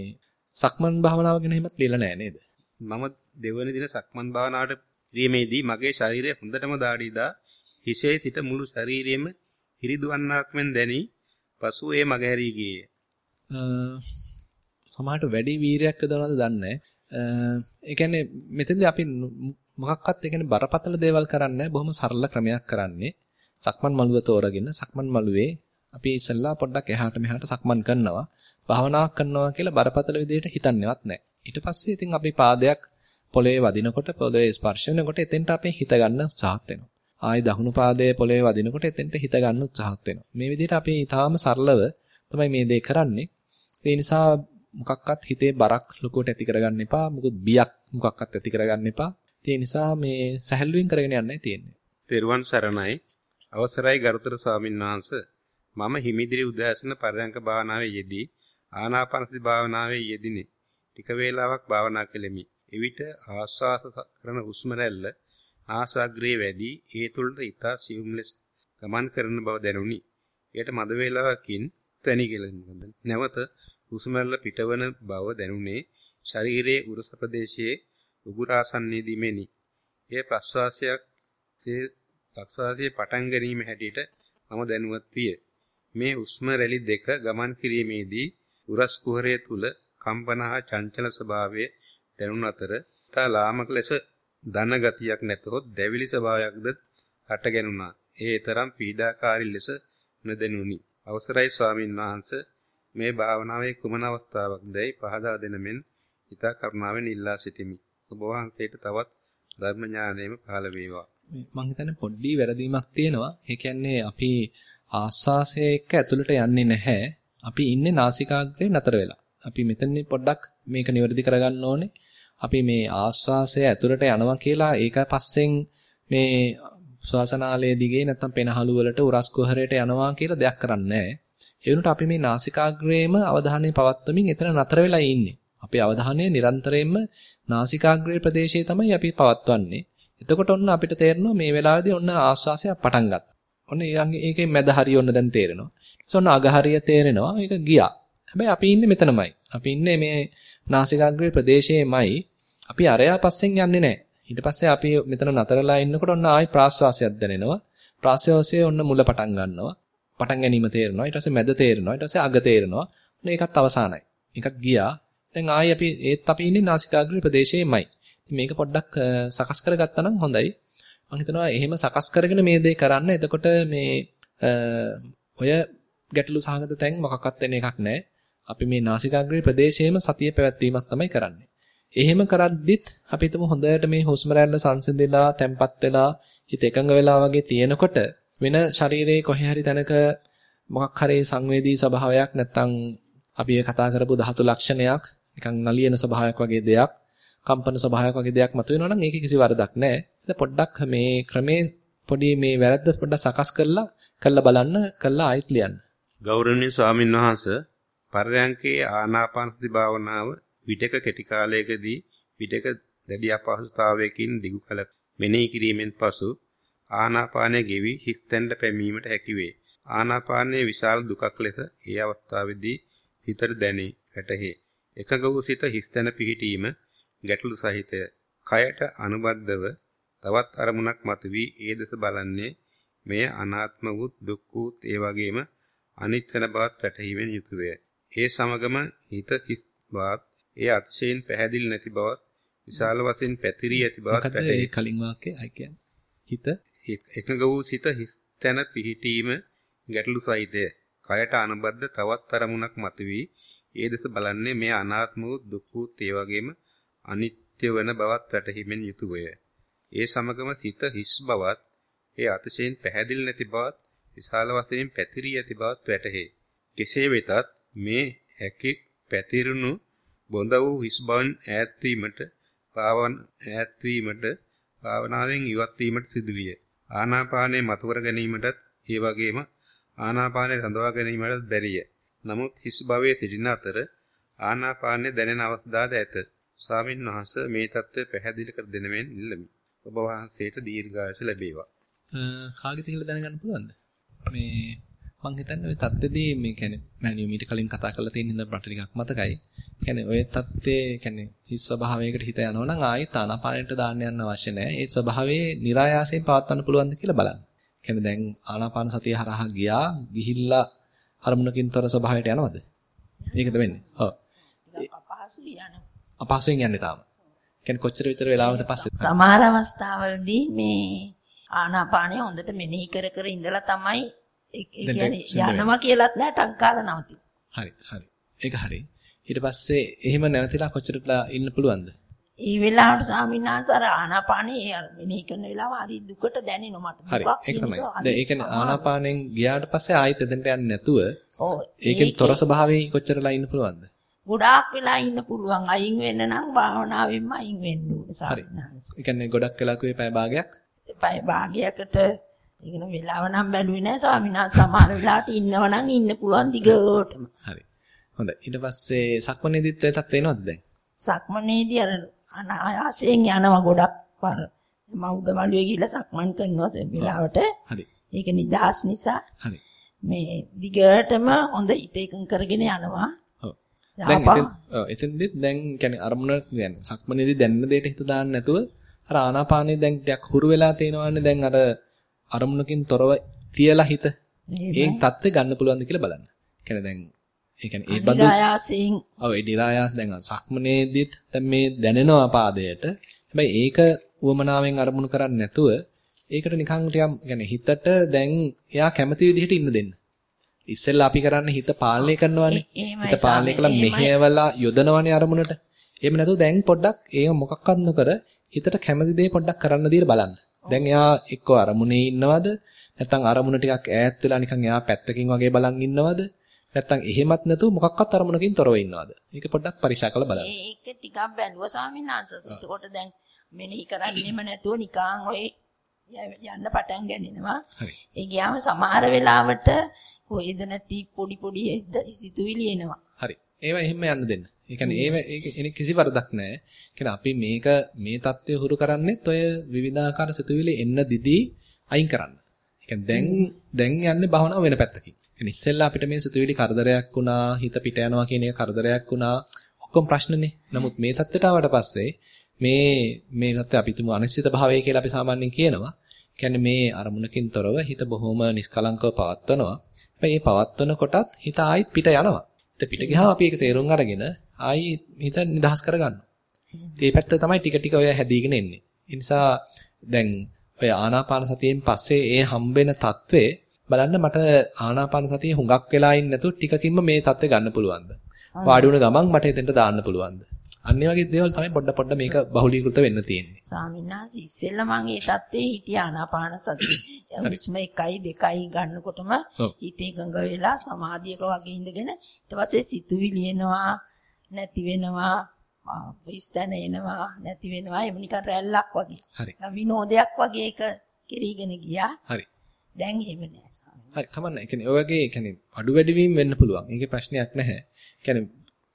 සක්මන් භාවනාව ගැන එහෙමත් ලියලා නැහැ නේද? මම දෙවන දින සක්මන් භාවනාවට ක්‍රීමේදී මගේ ශරීරය හොඳටම දාඩිදා හිසේ සිට මුළු ශරීරයේම හිරිදුවන්නක් මෙන් දැනි පසු ඒ මගහැරී ගියේ. සමහරට වැඩි වීරයක් යොදවනවද දන්නේ ඒ කියන්නේ මෙතෙන්දී අපි මොකක්වත් ඒ කියන්නේ බරපතල දේවල් කරන්නේ බොහොම සරල ක්‍රමයක් කරන්නේ. සක්මන් මළුව තෝරගෙන සක්මන් මළුවේ අපි ඉස්සෙල්ලා පොඩ්ඩක් එහාට මෙහාට සක්මන් කරනවා. භාවනාවක් කරනවා කියලා බරපතල විදිහට හිතන්නේවත් නැහැ. ඊට පස්සේ ඉතින් අපි පාදයක් පොළවේ වදිනකොට පොළවේ ස්පර්ශ වෙනකොට එතෙන්ට අපේ හිත ගන්න උත්සාහත් වෙනවා. ආයි දකුණු පාදයේ පොළවේ වදිනකොට එතෙන්ට හිත ගන්න උත්සාහත් වෙනවා. මේ විදිහට අපි ඊටාම සරලව තමයි මේ දේ කරන්නේ. ඒ නිසා මොකක්වත් හිතේ බරක් ලොකුවට ඇති කරගන්න එපා. මොකද බියක් මොකක්වත් ඇති කරගන්න එපා. ඒ නිසා මේ සැහැල්ලුවෙන් කරගෙන යන්නයි තියෙන්නේ. තෙරුවන් සරණයි. අවසරයි ගරුතර ස්වාමීන් වහන්සේ. මම හිමිදිරි උදෑසන පරයන්ක භාවනාවේ යෙදී ආනාපානසති භාවනාවේ යෙදිනේ. ටික වේලාවක් භාවනා කෙලෙමි. එවිට ආස්වාස කරන හුස්ම රැල්ල ආසග්‍රේ වැඩි ඒ තුළට ඊතා සියුම් ලෙස ගමන් කරන බව දැනුනි. එයට මද වේලාවකින් තැනි කෙලෙමි. නැවත හුස්ම රැල්ල පිටවන බව දැනුනේ ශරීරයේ උරස ප්‍රදේශයේ උගුරාසන්නයේදී මෙනි. එය ප්‍රස්වාසයක් ප්‍රස්වාසයේ පටන් ගැනීම හැටියට මම දැනුවත් විය. මේ හුස්ම රැලි දෙක ගමන් කිරීමේදී උරස් කුහරය තුල කම්පන හා චංචල ස්වභාවය දැනුන අතර තා ලාමක ලෙස දන ගතියක් නැතහොත් දැවිලි ස්වභාවයක්ද හටගෙනුණා. ඒ තරම් පීඩාකාරී ලෙස නොදැනුනි. අවසරයි ස්වාමින් වහන්සේ මේ භාවනාවේ කුමන අවස්ථාවක්දයි පහදා දෙන මෙන් ඊතා කරුණාවෙන් ඉල්ලා සිටිමි. ඔබ වහන්සේට තවත් ධර්ම ඥානයම පහළ වේවා. මම හිතන්නේ පොඩ්ඩි වැරදීමක් තියෙනවා. ඒ කියන්නේ අපි ආස්වාසය එක්ක ඇතුළට යන්නේ නැහැ. අපි ඉන්නේ නාසිකාග්‍රේ නතර වෙලා. අපි මෙතනනේ පොඩ්ඩක් මේක නිවැරදි කරගන්න ඕනේ. අපි මේ ආස්වාසය ඇතුළට යනවා කියලා ඒක පස්සෙන් මේ ශ්වාසනාලයේ දිගේ නැත්තම් පෙනහළු වලට උරස් කුහරයට යනවා කියලා දෙයක් කරන්නේ නැහැ. ඒ වුණට අපි මේ නාසිකාග්‍රේම අවධානය පවත්වමින් එතන නතර වෙලා ඉන්නේ. අපේ අවධානය නිරන්තරයෙන්ම නාසිකාග්‍රේ ප්‍රදේශයේ තමයි අපි පවත්වන්නේ. එතකොට ඔන්න අපිට තේරෙනවා මේ වෙලාවේදී ඔන්න ආස්වාසය පටන් ගත්තා. ඔන්න ඒකේ මැද හරිය ඔන්න දැන් තේරෙනවා. ඊට අගහරිය තේරෙනවා. ඒක ගියා. හැබැයි අපි ඉන්නේ මෙතනමයි. අපි ඉන්නේ මේ නාසිකාග්‍රේ ප්‍රදේශයේමයි. අපි අරයා පස්සෙන් යන්නේ නැහැ. ඊට පස්සේ අපි මෙතන නතරලා ඉන්නකොට ඔන්න ආයි ප්‍රාශ්වාසයක් දැනෙනවා. ප්‍රාශ්වාසයේ ඔන්න මුල පටන් ගන්නවා. පටන් ගැනීම තේරෙනවා. ඊට පස්සේ මැද තේරෙනවා. ඊට පස්සේ අග තේරෙනවා. ඔන්න ඒකත් අවසానයි. ඒකත් ගියා. දැන් ආයි අපි ඒත් අපි ඉන්නේ නාසිකාග්‍රේ ප්‍රදේශයේමයි. මේක පොඩ්ඩක් සකස් කරගත්තා නම් හොඳයි. මම හිතනවා එහෙම සකස් කරගෙන මේ දේ කරන්න. එතකොට මේ ඔය ගැටලු සහගත තැන් මොකක්වත් වෙන එකක් නැහැ. අපි මේ නාසිකාග්‍රේ ප්‍රදේශයේම සතිය පැවැත්වීමක් තමයි කරන්නේ. එහෙම කරද්දිත් අපි හිතමු හොඳට මේ හුස්ම රැල්ල සංසිඳිලා, තැම්පත් වෙලා, හිත එකඟ වෙලා වගේ තියෙනකොට වෙන ශරීරයේ කොහේ හරි තැනක මොකක් හරි සංවේදී ස්වභාවයක් නැත්තම් අපි කතා කරපු ධාතු ලක්ෂණයක් නිකන් නලියන ස්වභාවයක් වගේ දෙයක් කම්පන ස්වභාවයක් වගේ දෙයක් මතුවෙනවා නම් ඒකේ කිසි වරදක් නැහැ. ඉතින් පොඩ්ඩක් මේ ක්‍රමේ පොඩි මේ වැරද්ද පොඩ්ඩක් සකස් කරලා කරලා බලන්න කරලා ආයෙත් ලියන්න. ගෞරවනීය ස්වාමීන් වහන්සේ පරයන්කේ ආනාපානසති භාවනාව විඩක කෙටි කාලයකදී විඩක දැඩි අපහසුතාවයකින් දිගු කල මෙනෙහි කිරීමෙන් පසු ආනාපානය ගෙවි හිස්තැන්ට පැමීමට හැකිවේ. ආනාපානයේ විශාල දුකක් ලෙස ඒ අවස්ථාවේදී හිතට දැනේ වැටහේ. එකග වූ සිත හිස්තැන පිහිටීම ගැටලු සහිතය. කයට අනුබද්ධව තවත් අරමුණක් මතුවී ඒ දෙස බලන්නේ මෙය අනාත්ම වූ දුක් වූ ඒ වගේම අනිත්‍ය බවත් වැටහීමෙන් යුතුය. ඒ සමගම හිත හිස් බවත් ඒ අතිශයින් පැහැදිලි නැති බවත් විශාල වශයෙන් පැතිරී ඇති බවත් වැටහේ. කලින් වාක්‍යය අය කියන්නේ. හිත එකඟ වූ සිත තැන පිහිටීම ගැටලු සහිතය. කයට අනුබද්ධ තවත් අරමුණක් මතුවී ඒ දෙස බලන්නේ මේ අනාත්ම වූ දුක් වූ ඒ වගේම අනිත්‍ය වන බවත් වැටහීමෙන් යුතුය. ඒ සමගම සිත හිස් බවත් ඒ අතිශයින් පැහැදිලි නැති බවත් විශාල වශයෙන් පැතිරී ඇති බවත් වැටහේ. කෙසේ වෙතත් මේ හැකි පැතිරුණු බොඳ වූ හිස් බවන් ඈත් වීමට භාවන ඈත් වීමට භාවනාවෙන් ඉවත් වීමට සිදුවිය. ආනාපානයේ මතුවර ගැනීමටත් ඒ වගේම ආනාපානයේ රඳවා ගැනීමටත් බැරිය. නමුත් හිස් භවයේ තිරින අතර ආනාපානය දැනෙන අවස්ථාද ඇත. ස්වාමින් වහන්සේ මේ தත්ත්වය පැහැදිලි කර දෙනෙමින් ඉල්ලමි. ඔබ වහන්සේට දීර්ඝායස ලැබේවා. කාගෙද කියලා දැනගන්න පුළුවන්ද? මේ මං හිතන්නේ ওই தත්ත්වෙදී මේ කියන්නේ මම ඊට කලින් කතා කරලා තියෙන හින්දා මට ටිකක් මතකයි. කියන්නේ ওই தත්ත්වයේ කියන්නේ හිස් ස්වභාවයකට හිත යනවා නම් ආයෙත් ආනාපානයට දාන්න යන්න අවශ්‍ය නැහැ. ඒ ස්වභාවයේ નિરાයාසයෙන් පවත්වන්න පුළුවන්ද කියලා බලන්න. කියන්නේ දැන් ආනාපාන සතිය හරහා ගියා, ගිහිල්ලා අරමුණකින් තොර ස්වභාවයට යනවද? මේකද වෙන්නේ. ඔව්. අපහසුයි යන. අපහසුයෙන් යන්නේ තාම. කියන්නේ කොච්චර විතර වෙලාවකට පස්සේ සමහර අවස්ථාවලදී මේ ආනාපානය හොඳට මෙනෙහි කර කර ඉඳලා තමයි ඒ කියන්නේ යනවා කියලාත් නෑ ටංකාලා නවතින. හරි හරි. ඒක හරි. ඊට පස්සේ එහෙම නැවතිලා කොච්චරලා ඉන්න පුළුවන්ද? ඒ වෙලාවට අර ආනාපානේ මෙනෙහි කරන වෙලාව හරි දුකට දැනෙනවා මට. හරි. ඒක තමයි. දැන් ඒ කියන්නේ ආනාපානෙන් ගියාට පස්සේ ආයෙත් එතනට යන්නේ නැතුව ඔව්. ඒකෙන් තොර ස්වභාවයෙන් කොච්චරලා ඉන්න පුළුවන්ද? ගොඩාක් වෙලා ඉන්න පුළුවන්. අයින් වෙන්න නම් භාවනාවෙන්ම අයින් වෙන්න ඕනේ වහන්සේ. ඒ කියන්නේ ගොඩක් වෙලා කිව්වේ පැය භාගයක්? පැය භාගයකට ඒකන වෙලාව නම් බැලුවේ නෑ ස්වාමීන් වහන්සේ සමහර වෙලාවට ඉන්නව නම් ඉන්න පුළුවන් දිගටම. හරි. හොඳයි. ඊට පස්සේ සක්මනේදිත් ඒ තත්ත්වේ එනවද දැන්? සක්මනේදී අර අනායාසයෙන් යනවා ගොඩක් පර. මම උඩ මළුවේ ගිහලා සක්මන් කරනවා වෙලාවට. හරි. ඒක නිදහස් නිසා. හරි. මේ දිගටම හොඳ හිත එකඟ කරගෙන යනවා. දැන් එතෙන්දිත් දැන් කියන්නේ අරමුණ කියන්නේ සක්මනේදී දැනෙන දෙයට හිත දාන්න නැතුව අර ආනාපානේ දැන් ටිකක් හුරු වෙලා තේනවන්නේ දැන් අර අරමුණකින් තොරව තියලා හිත ඒ தත්ත්වය ගන්න පුළුවන්ද කියලා බලන්න. කියන්නේ දැන් ඒ කියන්නේ ඒ බඳු නිරායාසයෙන් ඔව් ඒ නිරායාස දැන් සක්මනේදිත් දැන් මේ දැනෙනවා පාදයට. හැබැයි ඒක උවමනාවෙන් අරමුණු කරන්නේ නැතුව ඒකට නිකන් ටිකක් හිතට දැන් එයා කැමති විදිහට ඉන්න දෙන්න. ඉස්සෙල්ලා අපි කරන්නේ හිත පාලනය කරනවානේ. හිත පාලනය කළා මෙහෙවලා යොදනවානේ අරමුණට. එහෙම නැතුව දැන් පොඩ්ඩක් ඒක මොකක්වත් නොකර හිතට කැමති දේ පොඩ්ඩක් කරන්න දීලා බලන්න. දැන් එයා එක්ක අරමුණේ ඉන්නවද? නැත්නම් අරමුණ ටිකක් ඈත් වෙලා නිකන් එයා පැත්තකින් වගේ බලන් ඉන්නවද? නැත්නම් එහෙමත් නැතුව මොකක්වත් අරමුණකින් තොරව ඉන්නවද? මේක පොඩ්ඩක් පරික්ෂා කරලා බලන්න. ඒක ටිකක් බැලුවා ස්වාමීන් වහන්සේ. එතකොට දැන් මෙනෙහි කරන්නෙම නැතුව නිකන් ඔය යන්න පටන් ගන්නවා. ඒ ගියාම සමහර වෙලාවට කොහෙද නැති පොඩි පොඩි සිතුවිලි එනවා. හරි. ඒවා එහෙම යන්න දෙන්න. ඒ කියන්නේ ඒව ඒක කිසි වරදක් නැහැ. කියන්නේ අපි මේක මේ தත්ත්වය හුරු කරන්නේත් ඔය විවිධාකාර සිතුවිලි එන්න දිදී අයින් කරන්න. ඒ දැන් දැන් යන්නේ භවනාව වෙන පැත්තකින්. يعني ඉස්සෙල්ලා අපිට මේ සිතුවිලි කරදරයක් වුණා, හිත පිට යනවා කියන එක කරදරයක් වුණා. ඔක්කොම ප්‍රශ්නනේ. නමුත් මේ தත්තට ආවට පස්සේ මේ මේ தත්ත අපි තුමු අනිශ්චිත භාවය කියලා අපි සාමාන්‍යයෙන් කියනවා. කියන්නේ මේ අරමුණකින් තොරව හිත බොහොම නිෂ්කලංකව පවත්වනවා. හැබැයි මේ පවත්වන කොටත් හිත ආයිත් පිට යනවා. හිත පිට ගියාම අපි ඒක තේරුම් අරගෙන ආයි හිත නිදහස් කරගන්නවා. ඒ පැත්ත තමයි ටික ටික ඔය හැදීගෙන එන්නේ. ඒ නිසා දැන් ඔය ආනාපාන සතියෙන් පස්සේ ඒ හම්බෙන తත්වේ බලන්න මට ආනාපාන සතිය හුඟක් වෙලා ඉන්නේ නැතුව ටිකකින්ම මේ தත්ත්වය ගන්න පුළුවන්ද? වාඩි වුණ ගමන් මට එතෙන්ට දාන්න පුළුවන්ද? අන්න වගේ දේවල් තමයි පොඩ පොඩ මේක බහුලීකృత වෙන්න තියෙන්නේ. ස්වාමිනාස් ඉස්සෙල්ලා මම ඒ தත්ත්වේ හිටියා ආනාපාන සතිය. උස්ම 1යි 2යි ගන්නකොටම හිත එකඟ වෙලා සමාධියක වගේ ඉඳගෙන ඊට පස්සේ සිතුවිලි එනවා නැති වෙනවා විස්තන එනවා නැති වෙනවා එමු නිකන් රැල්ලක් වගේ. හරි. විනෝදයක් වගේ එක කිරීගෙන ගියා. හරි. දැන් එහෙම නෑ. හරි කමන්නේ. ඒ කියන්නේ ඔය වගේ කියන්නේ අඩු වැඩි වීම වෙන්න පුළුවන්. ඒකේ ප්‍රශ්නයක් නැහැ. කියන්නේ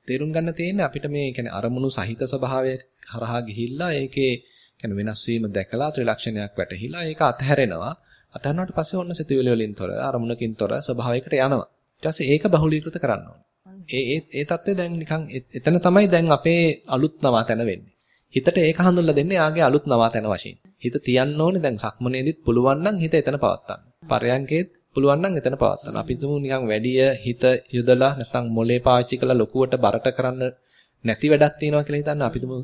තේරුම් ගන්න තියෙන්නේ අපිට මේ කියන්නේ අරමුණු සහිත ස්වභාවය හරහා ගිහිල්ලා ඒකේ කියන්නේ වෙනස් වීම දැකලා ත්‍රිලක්ෂණයක් වැටහිලා ඒක අතහැරෙනවා. අතහැරනට පස්සේ ඔන්න සිතුවිලි වලින් තොර අරමුණකින් තොර ස්වභාවයකට යනවා. ඊට පස්සේ ඒක බහුලීකృత කරන්න ඕනේ. ඒ ඒ ඒ தත්ත්වය දැන් නිකන් එතන තමයි දැන් අපේ අලුත් නවාතැන වෙන්නේ. හිතට ඒක හඳුන්ලා දෙන්නේ යාගේ අලුත් නවාතැන වශයෙන්. හිත තියන්න ඕනේ දැන් සක්මනේදිත් පුළුවන් නම් හිත එතන පවත්තන්න. පරයන්කේත් පුළුවන් නම් එතන පවත්තන්න. අපි තුමු නිකන් වැඩිය හිත යොදලා නැත්නම් මොලේ පාවිච්චි කරලා ලොකුවට බරට කරන්න නැති වැඩක් තියෙනවා කියලා හිතන්න අපි තුමු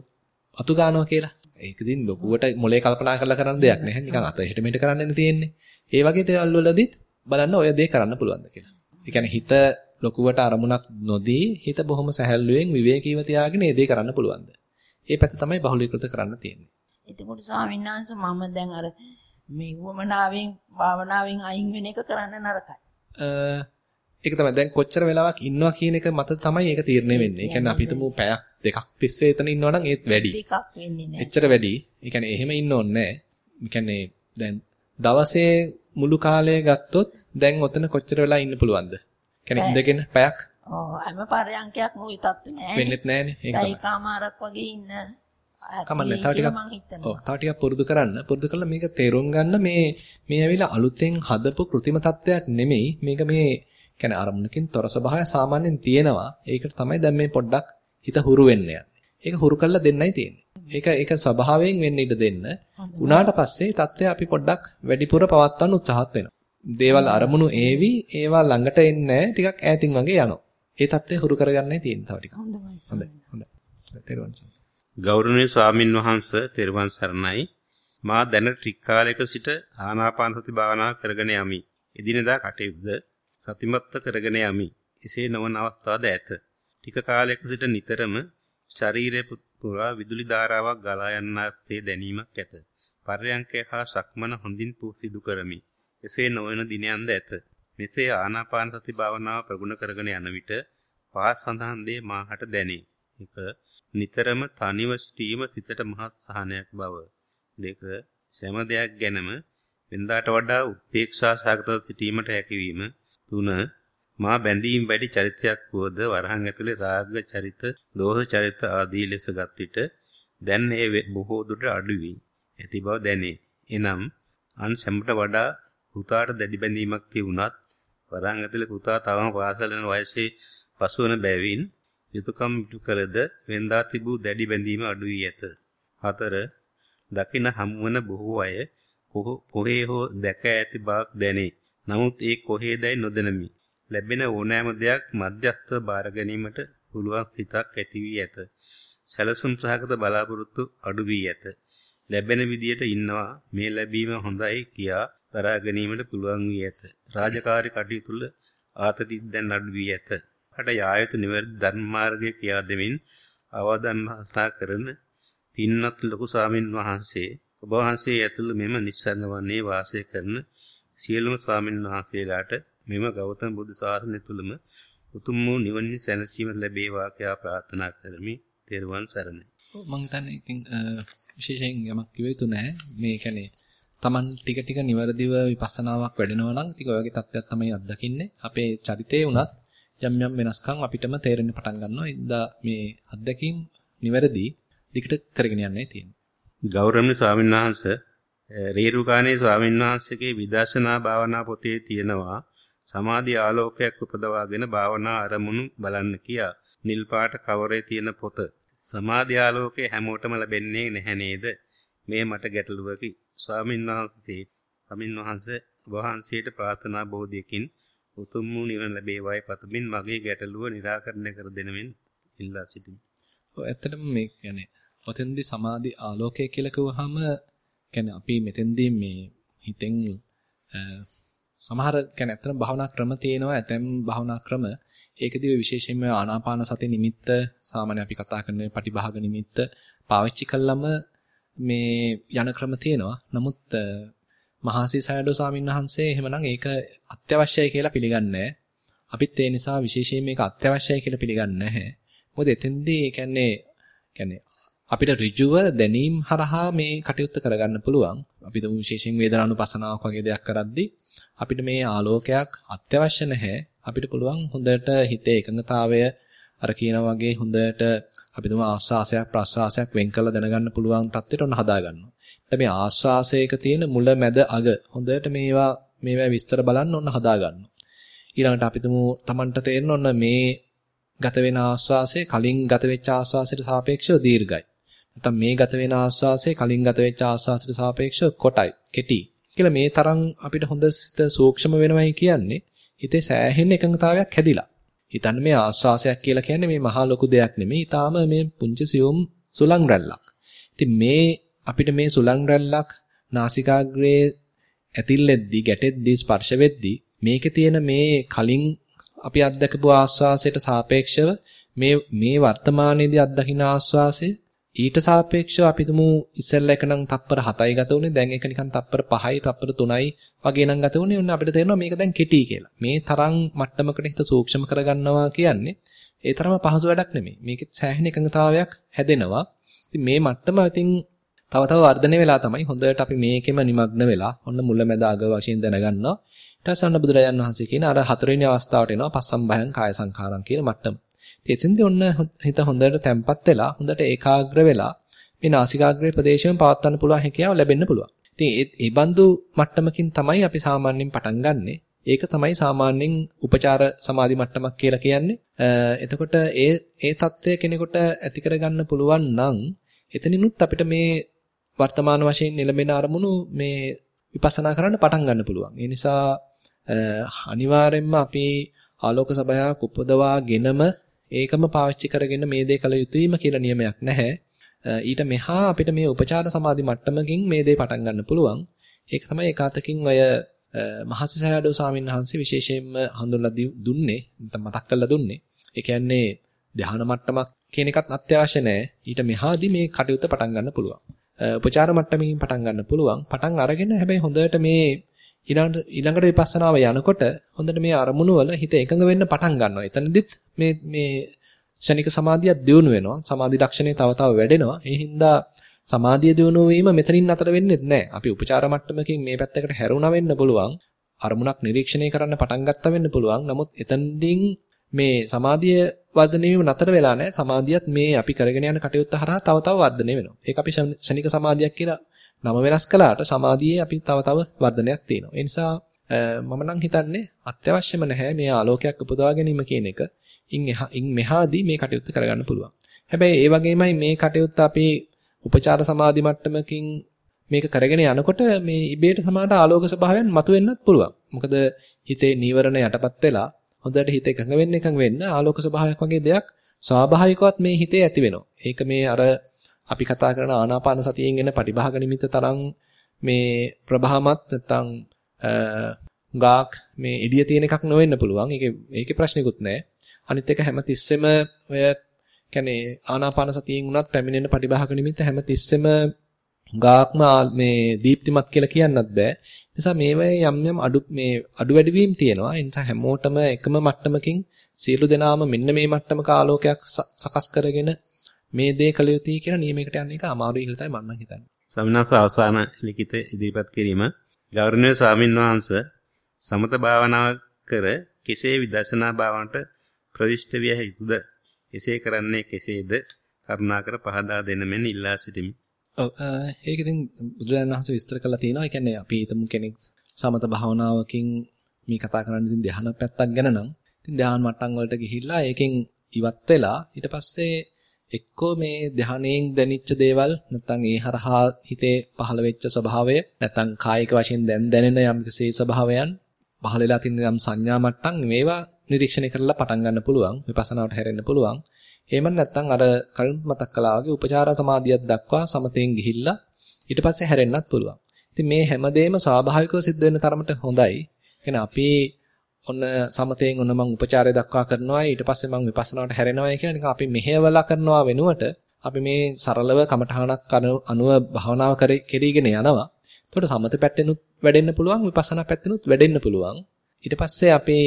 අතු ගන්නවා කියලා. ඒක ඉතින් ලොකුවට මොලේ කල්පනා කරලා කරන්න දෙයක් නැහැ. නිකන් අත එහෙට මෙහෙට කරන්නනේ තියෙන්නේ. ඒ වගේ දේවල් වලදීත් බලන්න ඔය දේ කරන්න පුළුවන්ද කියලා. ඒ කියන්නේ හිත ලොකුවට අරමුණක් නොදී හිත බොහොම සැහැල්ලුවෙන් විවේකීව තියාගෙන ඒ දේ කරන්න පුළුවන්ද? ඒ පැත්ත තමයි බහුලීකృత කරන්න තියෙන්නේ. එතකොට ස්වාමීන් වහන්සේ මම දැන් අර මේ වමනාවෙන් භාවනාවෙන් අයින් වෙන එක කරන්න නරකයි. ඒක තමයි දැන් කොච්චර වෙලාවක් ඉන්නවා කියන එක මත තමයි ඒක තීරණය වෙන්නේ. ඒ කියන්නේ අපි හිතමු පැයක් දෙකක් තිස්සේ එතන ඉන්නවා නම් ඒත් වැඩි. දෙකක් වෙන්නේ නැහැ. එච්චර වැඩි. ඒ කියන්නේ එහෙම ඉන්න ඕනේ නැහැ. දැන් දවසේ මුළු කාලය ගත්තොත් දැන් ඔතන කොච්චර වෙලා ඉන්න පුළුවන්ද? කියන්නේ ඉඳගෙන පැයක්? ඔව් හැම පරයන්කයක් මොයි තත්ත්ව නැහැ. වෙන්නෙත් නැහනේ. ඒක තමයි. ඒකමාරක් වගේ ඉන්න. කමන්න. තව ටිකක් ඔව් තව ටිකක් පුරුදු කරන්න. පුරුදු කළා මේක තේරුම් ගන්න මේ මේ ඇවිල්ලා අලුතෙන් හදපු કૃතිම තත්ත්වයක් නෙමෙයි. මේක මේ කියන්නේ අරමුණකින් තොර ස්වභාවය සාමාන්‍යයෙන් තියෙනවා. ඒකට තමයි දැන් මේ පොඩ්ඩක් හිත හුරු වෙන්නේ ඒක හුරු කළා දෙන්නයි තියෙන්නේ. ඒක ඒක ස්වභාවයෙන් වෙන්න ඉඩ දෙන්න. උනාට පස්සේ தත්ත්වය අපි පොඩ්ඩක් වැඩිපුර පවත්වන්න උත්සාහත් වෙනවා. දේවල් අරමුණු ඒවි ඒවා ළඟට එන්නේ ටිකක් ඈතින් වගේ යනවා. ඒ தත්ත්වය හුරු කරගන්නයි තියෙන්නේ තව ටිකක්. හොඳයි. හොඳයි. තේරුවන් සර් ගෞරවනීය ස්වාමින් වහන්සේ තෙරුවන් සරණයි. මා දැන ටික කාලයක සිට ආනාපාන සති භාවනා කරගෙන යමි. එදිනදා කටයුත්ත සතිමත්ව කරගෙන යමි. එසේ නොවන අවස්ථාද ඇත. ටික කාලයක සිට නිතරම ශරීරයේ පුරා විදුලි ධාරාවක් ගලා යන්නත්තේ දැනීමක් ඇත. පර්යංකය හා සක්මන හොඳින් පුහුදු කරමි. එසේ නොවන දිනයන්ද ඇත. මෙසේ ආනාපාන සති භාවනාව ප්‍රගුණ කරගෙන යන විට පහත් සඳහන් දේ මාහට දැනේ. 1. නිතරම තනිව සිටීම සිතට මහත් සහනයක් බව. 2. සෑම දෙයක් ගැනම වෙනදාට වඩා උත්පේක්ෂා සහගතව සිටීමට හැකියවීම. 3. මා බැඳීම් වැඩි චරිතයක් වුවද වරහන් ඇතුලේ රාග චරිත, දෝෂ චරිත ආදී ලෙසගත් විට දැන් ඒ බොහෝ දුරට අඩු වී ඇති බව දැනේ. එනම් අන් සැමට වඩා පුතාට දැඩි බැඳීමක් තිබුණත් වරහන් ඇතුලේ පුතා තවම පාසල යන වයසේ පසුවන බැවින් යුතුයකම් ඉටු කළද වෙන්දා තිබූ දැඩි බැඳීම අඩු වී ඇත. 4. දකින හමුවන බොහෝ අය කොහේ හෝ දැක ඇති බවක් දැනේ. නමුත් ඒ කොහේදයි නොදැනමි. ලැබෙන ඕනෑම දෙයක් මධ්‍යස්ථව බාර ගැනීමට පුළුවන් සිතක් ඇති වී ඇත. සැලසුම් සහගත බලාපොරොත්තු අඩු වී ඇත. ලැබෙන විදියට ඉන්නවා මේ ලැබීම හොඳයි කියා දරා ගැනීමට පුළුවන් වී ඇත. රාජකාරී කටයුතු වල ආතතිය දැන් අඩු වී ඇත. කට යා යුතු නිවැරදි ධර්ම මාර්ගය කියා දෙමින් අවදාන හසනා කරන පින්වත් ලොකු ස්වාමින් වහන්සේ ඔබ වහන්සේ ඇතුළු මෙම නිස්සරණ වන්නේ වාසය කරන සියලුම ස්වාමින් වහන්සේලාට මෙම ගෞතම බුදු සාසනය තුලම උතුම් වූ නිවනින් සැනසීම ලැබේවා කියා ප්‍රාර්ථනා කරමි. තෙරුවන් සරණයි. ඔව් මම හිතන්නේ ඉතින් විශේෂයෙන් යමක් කිව යුතු නැහැ. මේ කියන්නේ Taman ටික ටික නිවැරදිව විපස්සනාවක් වැඩෙනවා නම් ඉතින් ඔය වගේ තත්ත්වයක් තමයි අත්දකින්නේ. අපේ චරිතේ උනත් යම් යම් වෙනස්කම් අපිටම තේරෙන්න පටන් ගන්නවා. ඉතින් මේ අත්දැකීම් නිවැරදි දිගට කරගෙන යන්නයි තියෙන්නේ. ගෞරවනීය ස්වාමින්වහන්සේ රේරුකාණේ ස්වාමින්වහන්සේගේ විදර්ශනා භාවනා පොතේ තියෙනවා සමාධි ආලෝකයක් උපදවාගෙන භාවනා අරමුණු බලන්න කියා. නිල් පාට කවරේ තියෙන පොත. සමාධි ආලෝකය හැමෝටම ලැබෙන්නේ නැහැ නේද? මේ මට ගැටලුවකි. ස්වාමින්වහන්සේ ස්වාමින්වහන්සේ වහන්සේට ප්‍රාර්ථනා බෝධියකින් උතුම් වූ නිවන ලැබේවායි පතමින් මගේ ගැටලුව निराකරණය කර දෙනමින් ඉල්ලා සිටිමි. ඔව් ඇත්තටම මේ කියන්නේ ඔතෙන්දී සමාධි ආලෝකය කියලා කිව්වහම කියන්නේ අපි මෙතෙන්දී මේ හිතෙන් සමහර කියන්නේ ඇත්තටම භාවනා ක්‍රම තියෙනවා ඇතැම් භාවනා ක්‍රම ඒකදී විශේෂයෙන්ම ආනාපාන සති නිමිත්ත සාමාන්‍ය අපි කතා කරන පටිභාග නිමිත්ත පාවිච්චි කළාම මේ යන ක්‍රම තියෙනවා. නමුත් මහසී සයඩෝ ස්වාමීන් වහන්සේ එහෙමනම් ඒක අත්‍යවශ්‍යයි කියලා පිළිගන්නේ අපිත් ඒ නිසා විශේෂයෙන් මේක අත්‍යවශ්‍යයි කියලා පිළිගන්නේ නැහැ. මොකද එතෙන්දී ඒ කියන්නේ කියන්නේ අපිට ඍජුව දැනීම් හරහා මේ කටයුත්ත කරගන්න පුළුවන්. අපි දුම් විශේෂයෙන් වේදනානුපසනාවක් වගේ දෙයක් කරද්දී අපිට මේ ආලෝකයක් අත්‍යවශ්‍ය නැහැ. අපිට පුළුවන් හොඳට හිතේ එකඟතාවය අර කියන වගේ හොඳට අපි තුමා ආස්වාසයක් ප්‍රස්වාසයක් වෙන් කරලා දැනගන්න පුළුවන් තත්ත්වයට ඔන්න හදා ගන්නවා. මේ ආස්වාසයක තියෙන මුල මැද අග හොඳට මේවා මේවා විස්තර බලන්න ඔන්න හදා ගන්නවා. ඊළඟට අපි තුමු Tamanට තේරෙන ඔන්න මේ ගත වෙන ආස්වාසය කලින් ගත වෙච්ච ආස්වාසයට සාපේක්ෂව දීර්ඝයි. නැත්නම් මේ ගත වෙන ආස්වාසය කලින් ගත වෙච්ච ආස්වාසයට සාපේක්ෂව කොටයි, කෙටි. කියලා මේ තරම් අපිට හොඳ සිත සූක්ෂම වෙනවයි කියන්නේ හිතේ සෑහෙන එකඟතාවයක් හැදිලා. හිතන්න මේ ආස්වාසයක් කියලා කියන්නේ මේ මහා ලොකු දෙයක් නෙමෙයි. ඊටාම මේ පුංචි සියුම් සුලං රැල්ලක්. ඉතින් මේ අපිට මේ සුලං රැල්ලක් නාසිකාග්‍රේ ඇතිල්ලෙද්දී ගැටෙද්දී ස්පර්ශ වෙද්දී මේකේ තියෙන මේ කලින් අපි අත්දකපු ආස්වාසයට සාපේක්ෂව මේ මේ වර්තමානයේදී අත්දකින ආස්වාසය ඊට සාපේක්ෂව අපි තුමු ඉස්සෙල්ලා එක නම් තප්පර 7යි ගත උනේ දැන් එක නිකන් තප්පර 5යි තප්පර 3යි වගේ නම් ගත උනේ ඔන්න අපිට තේරෙනවා මේක දැන් කෙටි කියලා. මේ තරම් මට්ටමකට හිත සූක්ෂම කරගන්නවා කියන්නේ ඒ තරම පහසු වැඩක් නෙමෙයි. මේකෙත් සෑහෙන එකඟතාවයක් හැදෙනවා. ඉතින් මේ මට්ටම ඉතින් තව තව වර්ධනය වෙලා තමයි හොඳට අපි මේකෙම නිමග්න වෙලා ඔන්න මුල මැද අග වශයෙන් දැනගන්නවා. ඊට පස්සේ ඔන්න බුදුරජාන් වහන්සේ කියන අර හතරවෙනි අවස්ථාවට එනවා පස්සම් භයං කාය සංඛාරම් කියන මට්ටම. එතෙන්දී ඔන්න හිත හොඳට තැම්පත් වෙලා හොඳට ඒකාග්‍ර වෙලා මේ නාසිකාග්‍රේ ප්‍රදේශයෙන් පවත්වන්න පුළුවන් හැකියාව ලැබෙන්න පුළුවන්. ඉතින් ඒ බඳු මට්ටමකින් තමයි අපි සාමාන්‍යයෙන් පටන් ගන්නෙ. ඒක තමයි සාමාන්‍යයෙන් උපචාර සමාධි මට්ටමක් කියලා කියන්නේ. එතකොට ඒ ඒ தත්ත්වය කෙනෙකුට ඇති කරගන්න පුළුවන් නම් එතනිනුත් අපිට මේ වර්තමාන වශයෙන් නිලමෙන අරමුණු මේ විපස්සනා කරන්න පටන් ගන්න පුළුවන්. ඒ නිසා අනිවාර්යයෙන්ම අපි ආලෝක සභාවක් උපදවාගෙනම ඒකම පාවිච්චි කරගෙන මේ දේ කළ යුතුයම කියලා නියමයක් නැහැ. ඊට මෙහා අපිට මේ උපචාර සමාධි මට්ටමකින් මේ දේ පටන් ගන්න පුළුවන්. ඒක තමයි ඒකාතකින් ඔය මහසිසයඩෝ ස්වාමීන් වහන්සේ විශේෂයෙන්ම හඳුන්ලා දුන්නේ නැත්නම් මතක් කරලා දුන්නේ. ඒ කියන්නේ ධ්‍යාන මට්ටමක් කියන එකත් අත්‍යවශ්‍ය නැහැ. ඊට මෙහාදී මේ කටයුත්ත පටන් ගන්න පුළුවන්. උපචාර මට්ටමකින් පටන් ගන්න පුළුවන්. පටන් අරගෙන හැබැයි හොඳට මේ ඊළඟට ඊළඟට විපස්සනාව යනකොට හොඳට මේ අරමුණු වල හිත එකඟ වෙන්න පටන් ගන්නවා. එතනදිත් මේ මේ ෂණික සමාධියක් දියුණු වෙනවා. සමාධි ලක්ෂණේ තව තව වැඩෙනවා. ඒ හින්දා සමාධිය දියුණු වීම මෙතනින් නතර වෙන්නේ නැහැ. අපි උපචාර මට්ටමකින් මේ පැත්තකට හැරුණා වෙන්න පුළුවන්. අරමුණක් නිරීක්ෂණය කරන්න පටන් ගත්තා වෙන්න පුළුවන්. නමුත් එතනදී මේ සමාධිය වර්ධනය වීම නතර වෙලා නැහැ. සමාධියත් මේ අපි කරගෙන යන කටයුත්ත හරහා තව තව වර්ධනය වෙනවා. ඒක අපි ෂණික සමාධියක් කියලා නම වෙනස් කළාට සමාධියේ අපි තව තව වර්ධනයක් තියෙනවා. ඒ නිසා මම නම් හිතන්නේ අත්‍යවශ්‍යම නැහැ මේ ආලෝකයක් උපදවා ගැනීම කියන එක. ඉන් ඉන් මෙහාදී මේ කටයුත්ත කරගන්න පුළුවන්. හැබැයි ඒ වගේමයි මේ කටයුත්ත අපි උපචාර සමාධි මට්ටමකින් මේක කරගෙන යනකොට මේ ඉබේට සමානට ආලෝක ස්වභාවයන් මතුවෙන්නත් පුළුවන්. මොකද හිතේ නීවරණ යටපත් වෙලා හොඳට හිත එකඟ වෙන්න එකඟ වෙන්න ආලෝක ස්වභාවයක් වගේ දෙයක් ස්වාභාවිකවත් මේ හිතේ ඇති වෙනවා. ඒක මේ අර අපි කතා කරන ආනාපාන සතියෙන් එන පටිභාග නිමිත්ත තරම් මේ ප්‍රභාමත් නැත්තම් ගාක් මේ එදිය තියෙන එකක් නොවෙන්න පුළුවන්. ඒකේ ඒකේ ප්‍රශ්නිකුත් නැහැ. අනිත් එක හැම තිස්සෙම ඔය කියන්නේ ආනාපාන සතියෙන් උනත් පැමිණෙන පටිභාග නිමිත්ත හැම තිස්සෙම ගාක්ම මේ දීප්තිමත් කියලා කියන්නත් බෑ. නිසා මේවයේ යම් යම් අඩු මේ අඩු වැඩි වීම තියෙනවා. ඒ නිසා හැමෝටම එකම මට්ටමකින් සියලු දෙනාම මෙන්න මේ මට්ටමක ආලෝකයක් සකස් කරගෙන මේ දේ කළ යුතුයි කියලා නියමයකට යන්න එක අමාරුයි කියලා තමයි මම හිතන්නේ. ස්වාමීනාස අවසාන ලිඛිත ඉදිරිපත් කිරීම ගෞරවනීය ස්වාමින් වහන්සේ සමත භාවනාව කර කෙසේ විදර්ශනා භාවනට ප්‍රවිෂ්ඨ විය යුතුද? එසේ කරන්නේ කෙසේද? කරුණාකර පහදා දෙන මෙන් ඉල්ලා සිටිමි. ඔව් ඒක ඉතින් බුදුරජාණන් වහන්සේ විස්තර කරලා තියෙනවා. ඒ කියන්නේ අපි හිතමු කෙනෙක් සමත භාවනාවකින් මේ කතා කරන්නේ ඉතින් ධ්‍යාන පැත්තක් ගැන නම් ඉතින් ධ්‍යාන මට්ටම් වලට ගිහිල්ලා ඒකෙන් ඉවත් වෙලා ඊට පස්සේ එක්කෝ මේ ධානයෙන් දැනිච්ච දේවල් නැත්නම් ඒ හරහා හිතේ පහළ වෙච්ච ස්වභාවය නැත්නම් කායික වශයෙන් දැන් දැනෙන යම් කිසි ස්වභාවයන් පහළ වෙලා තියෙන යම් සංඥා මට්ටම් මේවා නිරීක්ෂණය කරලා පටන් ගන්න පුළුවන් විපස්සනාවට හැරෙන්න පුළුවන්. එහෙම නැත්නම් අර කලින් මතක් කළා වගේ උපචාර සමාධියක් දක්වා සමතෙන් ගිහිල්ලා ඊට පස්සේ හැරෙන්නත් පුළුවන්. ඉතින් මේ හැමදේම ස්වාභාවිකව සිද්ධ වෙන තරමට හොඳයි. කියන්නේ අපි ඔන්න සමතෙන් ඔන්න මම උපචාරය දක්වා කරනවා ඊට පස්සේ මම විපස්සනාවට හැරෙනවායි කියලා නිකන් අපි මෙහෙවලා කරනවා වෙනුවට අපි මේ සරලව කමඨහනක් අනුව භාවනාව කරගෙන යනවා. එතකොට සමත පැත්තෙනුත් වැඩෙන්න පුළුවන් විපස්සනා පැත්තෙනුත් වැඩෙන්න පුළුවන්. ඊට පස්සේ අපි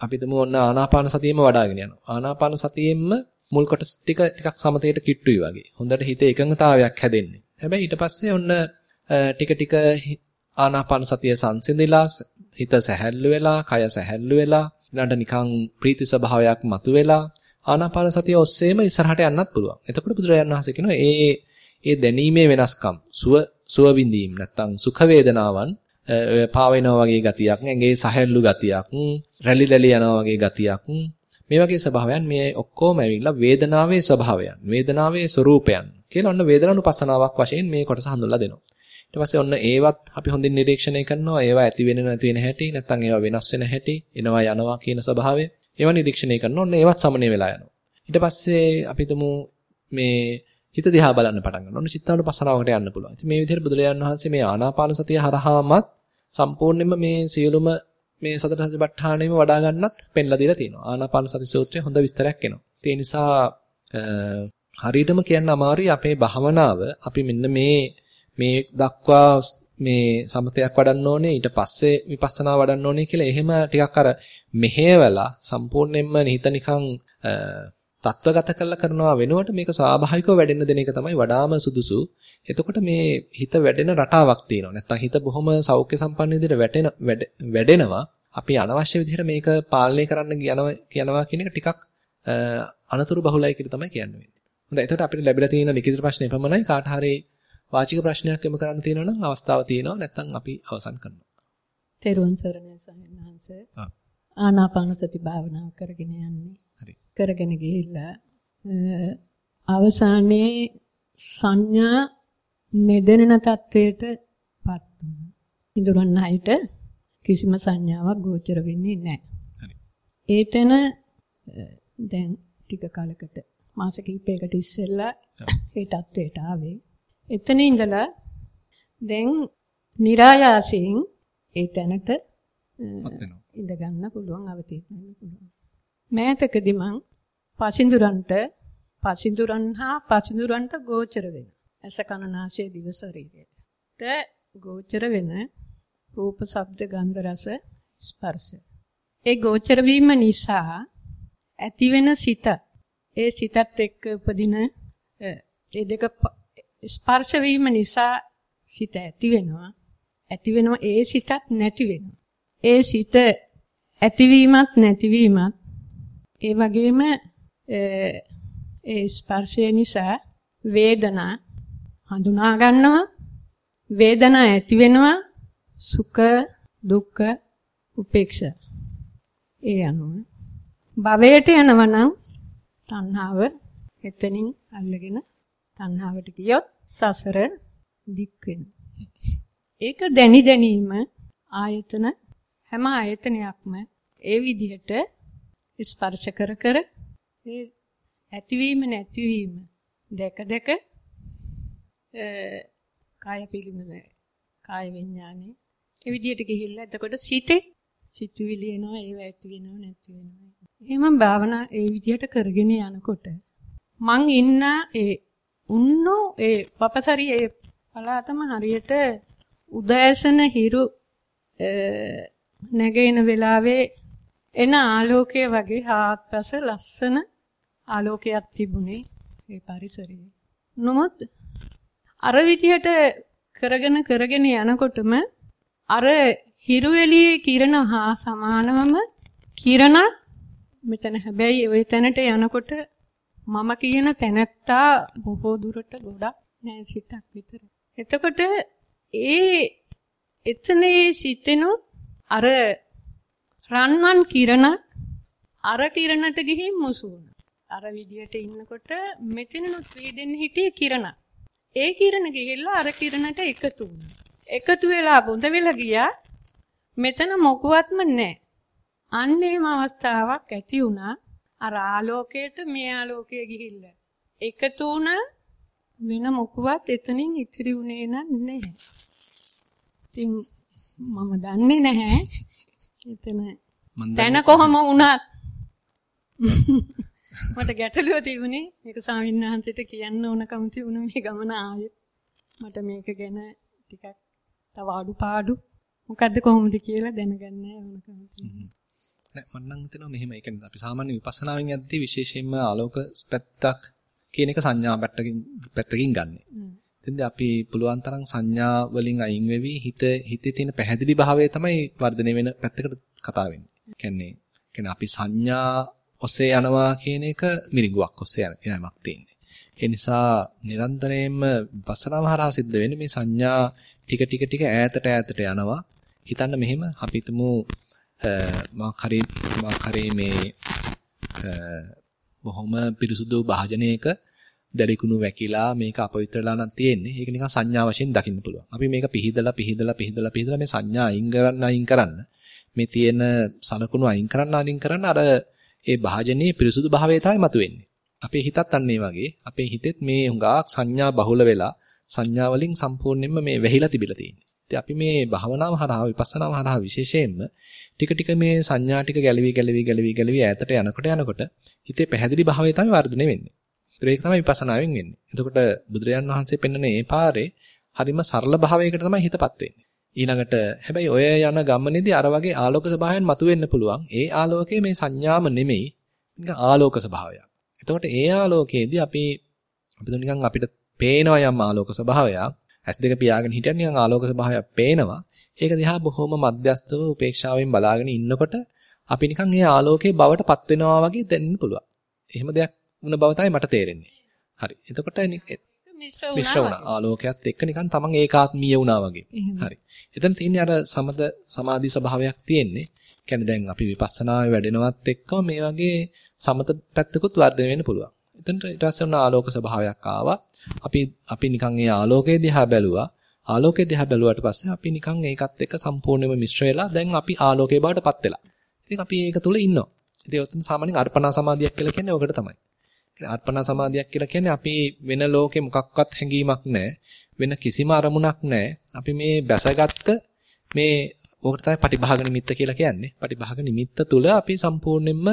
අපි දමු ඔන්න ආනාපාන සතියෙම වඩාගෙන යනවා. ආනාපාන සතියෙම මුල් කොටස් ටික ටිකක් සමතේට කිට්ටුයි වගේ. හොඳට හිතේ එකඟතාවයක් හැදෙන්නේ. හැබැයි ඊට පස්සේ ඔන්න ටික ටික ආනාපාන සතිය සංසිඳිලා හිත සැහැල්ලු වෙලා, කය සැහැල්ලු වෙලා, ඊළඟට නිකන් ප්‍රීති ස්වභාවයක් මතුවෙලා ආනාපාන සතිය ඔස්සේම ඉස්සරහට යන්නත් පුළුවන්. එතකොට බුදුරජාණන් වහන්සේ කියනවා ඒ ඒ දැනීමේ වෙනස්කම්, සුව සුව විඳීම් නැත්තම් සුඛ වේදනාවන් පාවෙනවා වගේ ගතියක්, ඇඟේ සැහැල්ලු ගතියක්, රැලි රැලි යනවා වගේ ගතියක්, මේ වගේ ස්වභාවයන් මේ ඔක්කොම ඇවිල්ලා වේදනාවේ ස්වභාවයන්, වේදනාවේ ස්වરૂපයන් කියලා ඔන්න වේදනානුපස්සනාවක් වශයෙන් මේ කොටස හඳුන්ලා දෙනවා. ඊට පස්සේ ඔන්න ඒවත් අපි හොඳින් නිරීක්ෂණය කරනවා. ඒවා ඇති වෙන නැති වෙන හැටි, නැත්නම් ඒවා වෙනස් වෙන හැටි, එනවා යනවා කියන ස්වභාවය. ඒවා නිරීක්ෂණය කරනවා. ඔන්න ඒවත් සමනය වෙලා යනවා. ඊට පස්සේ අපි මේ හිත දිහා බලන්න පටන් ගන්නවා. ඔන්න චිත්තානුපස්සනාවකට යන්න පුළුවන්. ඉතින් මේ විදිහට බුදුරජාණන් වහන්සේ මේ ආනාපාන සතිය හරහාමත් සම්පූර්ණයෙන්ම මේ සියලුම මේ සතර සතිපට්ඨානෙම වඩා ගන්නත් පෙන්ලා දීලා තියෙනවා. ආනාපාන සති සූත්‍රයේ හොඳ විස්තරයක් එනවා. ඒ නිසා හරියටම කියන්න අමාරුයි අපේ භවනාව අපි මෙන්න මේ මේ දක්වා මේ සමතයක් වඩන්න ඕනේ ඊට පස්සේ විපස්සනා වඩන්න ඕනේ කියලා එහෙම ටිකක් අර මෙහෙवला සම්පූර්ණයෙන්ම නිහිත නිකන් තත්වගත කරලා කරනවා වෙනුවට මේක ස්වාභාවිකව වැඩෙන්න දෙන එක තමයි වඩාම සුදුසු. එතකොට මේ හිත වැඩෙන රටාවක් තියෙනවා. නැත්තම් හිත බොහොම සෞඛ්‍ය සම්පන්න විදිහට වැටෙන වැඩෙනවා. අපි අනවශ්‍ය විදිහට මේක පාලනය කරන්න යනවා කියනවා කියන එක ටිකක් අනතුරු බහුලයි කියලා තමයි කියන්නේ. හොඳයි. එතකොට අපිට ලැබිලා තියෙන ලිඛිත ප්‍රශ්නේ පමණයි කාට හරි වාචික ප්‍රශ්නයක් යොමු කරන්න තියෙනවා නම් අවස්ථාව තියෙනවා. නැත්නම් අපි අවසන් කරනවා. තෙරුවන් සරණයි සහින්හන්සේ. ආනාපාන සති භාවනාව කරගෙන යන්නේ. හරි. කරගෙන ගිහිල්ලා අවසානයේ සංඥා මෙදෙනන තත්වයට පත් වුණා. ඉඳුරන් හිට කිසිම සංඥාවක් ගෝචර වෙන්නේ නැහැ. හරි. ඒතන දැන් ටික කාලයකට මාස කිහිපයකට ඉස්සෙල්ලා ඒ තත්වයට ආවේ. එතන ඉඳලා දැන් નિરાයාසයෙන් ඒ තැනට ඉඳ ගන්න පුළුවන් අවතීත වෙන්න පුළුවන්. මෑතකදී මං පසින්දුරන්ට පසින්දුරන් හා පසින්දුරන්ට ගෝචර වෙන. ඇස කන නාසය දිව ශරීරයට ගෝචර වෙන රූප ශබ්ද ගන්ධ රස ස්පර්ශ. ඒ ගෝචර වීම නිසා ඇති වෙන සිත ඒ සිතත් එක්ක උපදින ඒ දෙක ස්පර්ශ වීම නිසා සිත ඇති වෙනවා. ඇති වෙනවා ඒ සිතත් නැති වෙනවා. ඒ සිත ඇතිවීමත් නැතිවීමත් ඒ වගේම ඒ ස්පර්ශය නිසා වේදනා හඳුනා ගන්නවා. වේදනා ඇති වෙනවා. සුඛ දුක්ඛ උපේක්ෂා. ඒ අනුව භවයට යනවනම් තණ්හාව එතනින් අල්ලගෙන තණ්හාවට ගියොත් සසර දික් වෙනවා. ඒක දැනි දැනීම ආයතන හැම ආයතනයක්ම ඒ විදිහට ස්පර්ශ කර කර ඒ ඇතිවීම නැතිවීම දැක දැක කාය පිළිමද කාය විඥානේ ඒ විදිහට ගිහිල්ලා එතකොට සිතේ සිතුවිලි එනවා ඒව ඇති වෙනව නැති වෙනවා. එහෙම භාවනා ඒ විදිහට කරගෙන යනකොට මං ඉන්න ඒ උන්නෝ ඒ පපසරි ඒ පලාතම හරියට උදෑසන හිරු නැගෙන වෙලාවේ එන ආලෝකය වගේ හාත්පස ලස්සන ආලෝකයක් තිබුණේ ඒ පරිසරයේ. නමුත් අර විදියට කරගෙන කරගෙන යනකොටම අර හිරු එළියේ කිරණ හා සමානවම කිරණ මෙතන හැබැයි ওই තැනට යනකොට මම කියන තැනත්තා බොහෝ දුරට ගොඩක් නෑ සිතක් විතර. එතකොට ඒ එතනේ සිතෙනොත් අර රන්වන් කිරණක් අර කිරණට ගිහින් මුසු වුණා. අර විදියට ඉන්නකොට මෙතනනොත් වේදෙන්න හිටියේ කිරණක්. ඒ කිරණ ගිහිල්ලා අර කිරණට එකතු වුණා. එකතු වෙලා බොඳ වෙලා ගියා. මෙතන මොකවත්ම නැහැ. අන්නේම අවස්ථාවක් ඇති වුණා. අර ආලෝකයට මේ ආලෝකය ගිහිල්ලා. එකතු වුණා වෙන මොකවත් එතනින් ඉතිරි වුණේ නැහැ. ඉතින් මම දන්නේ නැහැ. එතන දැන කොහම වුණත්. මට ගැටලුව තිබුණේ. මේක ස්වාමීන් වහන්සේට කියන්න ඕනකම තිබුණ මේ ගමන ආයෙත් මට මේක ගැන ටිකක් තව අඩුපාඩු. මොකද්ද කොහොමද කියලා දැනගන්න ඕනකම නෑ මම නම් හිතනවා මෙහෙම ඒ කියන්නේ අපි සාමාන්‍ය විපස්සනාවෙන් යද්දී විශේෂයෙන්ම ආලෝක පැත්තක් කියන එක සංඥා පැත්තකින් පැත්තකින් ගන්නෙ. එතෙන්දී අපි පුළුවන් තරම් සංඥා වලින් අයින් වෙවි හිත හිතේ තියෙන පැහැදිලි භාවය තමයි වර්ධනය වෙන පැත්තකට කතා වෙන්නේ. කියන්නේ කියන්නේ අපි සංඥා ඔස්සේ යනවා කියන එක මිරිඟුවක් ඔස්සේ යෑමක් තියෙන්නේ. ඒ නිසා නිරන්තරයෙන්ම විපස්සනාව හරහා සිද්ධ වෙන්නේ මේ සංඥා ටික ටික ටික ඈතට ඈතට යනවා. හිතන්න මෙහෙම අපි හිතමු මා කරේ මා කරේ මේ බොහොම පිරිසුදු භාජනයක දැලිකුණු වැකිලා මේක අපවිත්‍රලා නම් තියෙන්නේ. ඒක නිකන් සංඥා වශයෙන් දකින්න පුළුවන්. අපි මේක පිහිදලා පිහිදලා පිහිදලා පිහිදලා මේ සංඥා අයින් කරන්න අයින් කරන්න මේ තියෙන සලකුණු අයින් කරන්න අයින් කරන්න අර ඒ භාජනයේ පිරිසුදු භාවය තමයි මතුවෙන්නේ. අපේ හිතත් අන්න වගේ අපේ හිතෙත් මේ හුඟක් සංඥා බහුල වෙලා සංඥා වලින් සම්පූර්ණයෙන්ම මේ වැහිලා තිබිලා තියෙන්නේ. ඉතින් අපි මේ භාවනාව හරහා විපස්සනාව හරහා විශේෂයෙන්ම ටික ටික මේ සංඥා ටික ගැලවි ගැලවි ගැලවි ගැලවි ඈතට යනකොට යනකොට හිතේ පැහැදිලි භාවය තමයි වර්ධනය වෙන්නේ. ඒක තමයි විපස්සනාවෙන් වෙන්නේ. එතකොට බුදුරජාන් වහන්සේ පෙන්වන මේ පාරේ හරිම සරල භාවයකට තමයි හිතපත් වෙන්නේ. ඊළඟට හැබැයි ඔය යන ගමනේදී අර වගේ ආලෝක ස්වභාවයන් මතුවෙන්න පුළුවන්. ඒ ආලෝකයේ මේ සංඥාම නෙමෙයි. නිකන් ආලෝක ස්වභාවයක්. එතකොට ඒ ආලෝකයේදී අපි අපිට නිකන් අපිට පේනවා යම් ආලෝක ස්වභාවයක්. ඇස් දෙක පියාගෙන හිටියන් නිකන් ආලෝක ස්වභාවයක් පේනවා. ඒක දිහා බොහොම මධ්‍යස්තව උපේක්ෂාවෙන් බලාගෙන ඉන්නකොට අපි නිකන් ඒ ආලෝකයේ බවට පත් වෙනවා වගේ දැනෙන්න පුළුවන්. එහෙම දෙයක් වුණ බව තමයි මට තේරෙන්නේ. හරි. එතකොට මිශ්‍ර වුණා. ආලෝකයත් එක්ක නිකන් තමන් ඒකාත්මීය වුණා වගේ. හරි. එතන තියෙන්නේ අර සමත සමාධි ස්වභාවයක් තියෙන්නේ. කියන්නේ දැන් අපි විපස්සනාවේ වැඩෙනවත් එක්කම මේ වගේ සමත පැත්තකුත් වර්ධනය වෙන්න පුළුවන්. එතනට ඊට පස්සේ උන ආලෝක ස්වභාවයක් ආවා. අපි අපි නිකන් ඒ ආලෝකයේ දිහා බැලුවා. ආලෝකයේ දිහා බැලුවාට පස්සේ අපි නිකන් ඒකත් එක්ක සම්පූර්ණයෙන්ම මිශ්‍ර වෙලා දැන් අපි ආලෝකයේ බවට පත් වෙලා. ඉතින් අපි ඒක තුල ඉන්නවා. ඉතින් ඔතන සාමාන්‍යයෙන් අර්පණා සමාධියක් කියලා කියන්නේ ඔකට තමයි. අර්පණා සමාධියක් කියලා කියන්නේ අපි වෙන ලෝකේ මොකක්වත් හැඟීමක් නැහැ. වෙන කිසිම අරමුණක් නැහැ. අපි මේ බැසගත්ත මේ ඕකට තමයි පටිභාග නිමිත්ත කියලා කියන්නේ. පටිභාග නිමිත්ත තුල අපි සම්පූර්ණයෙන්ම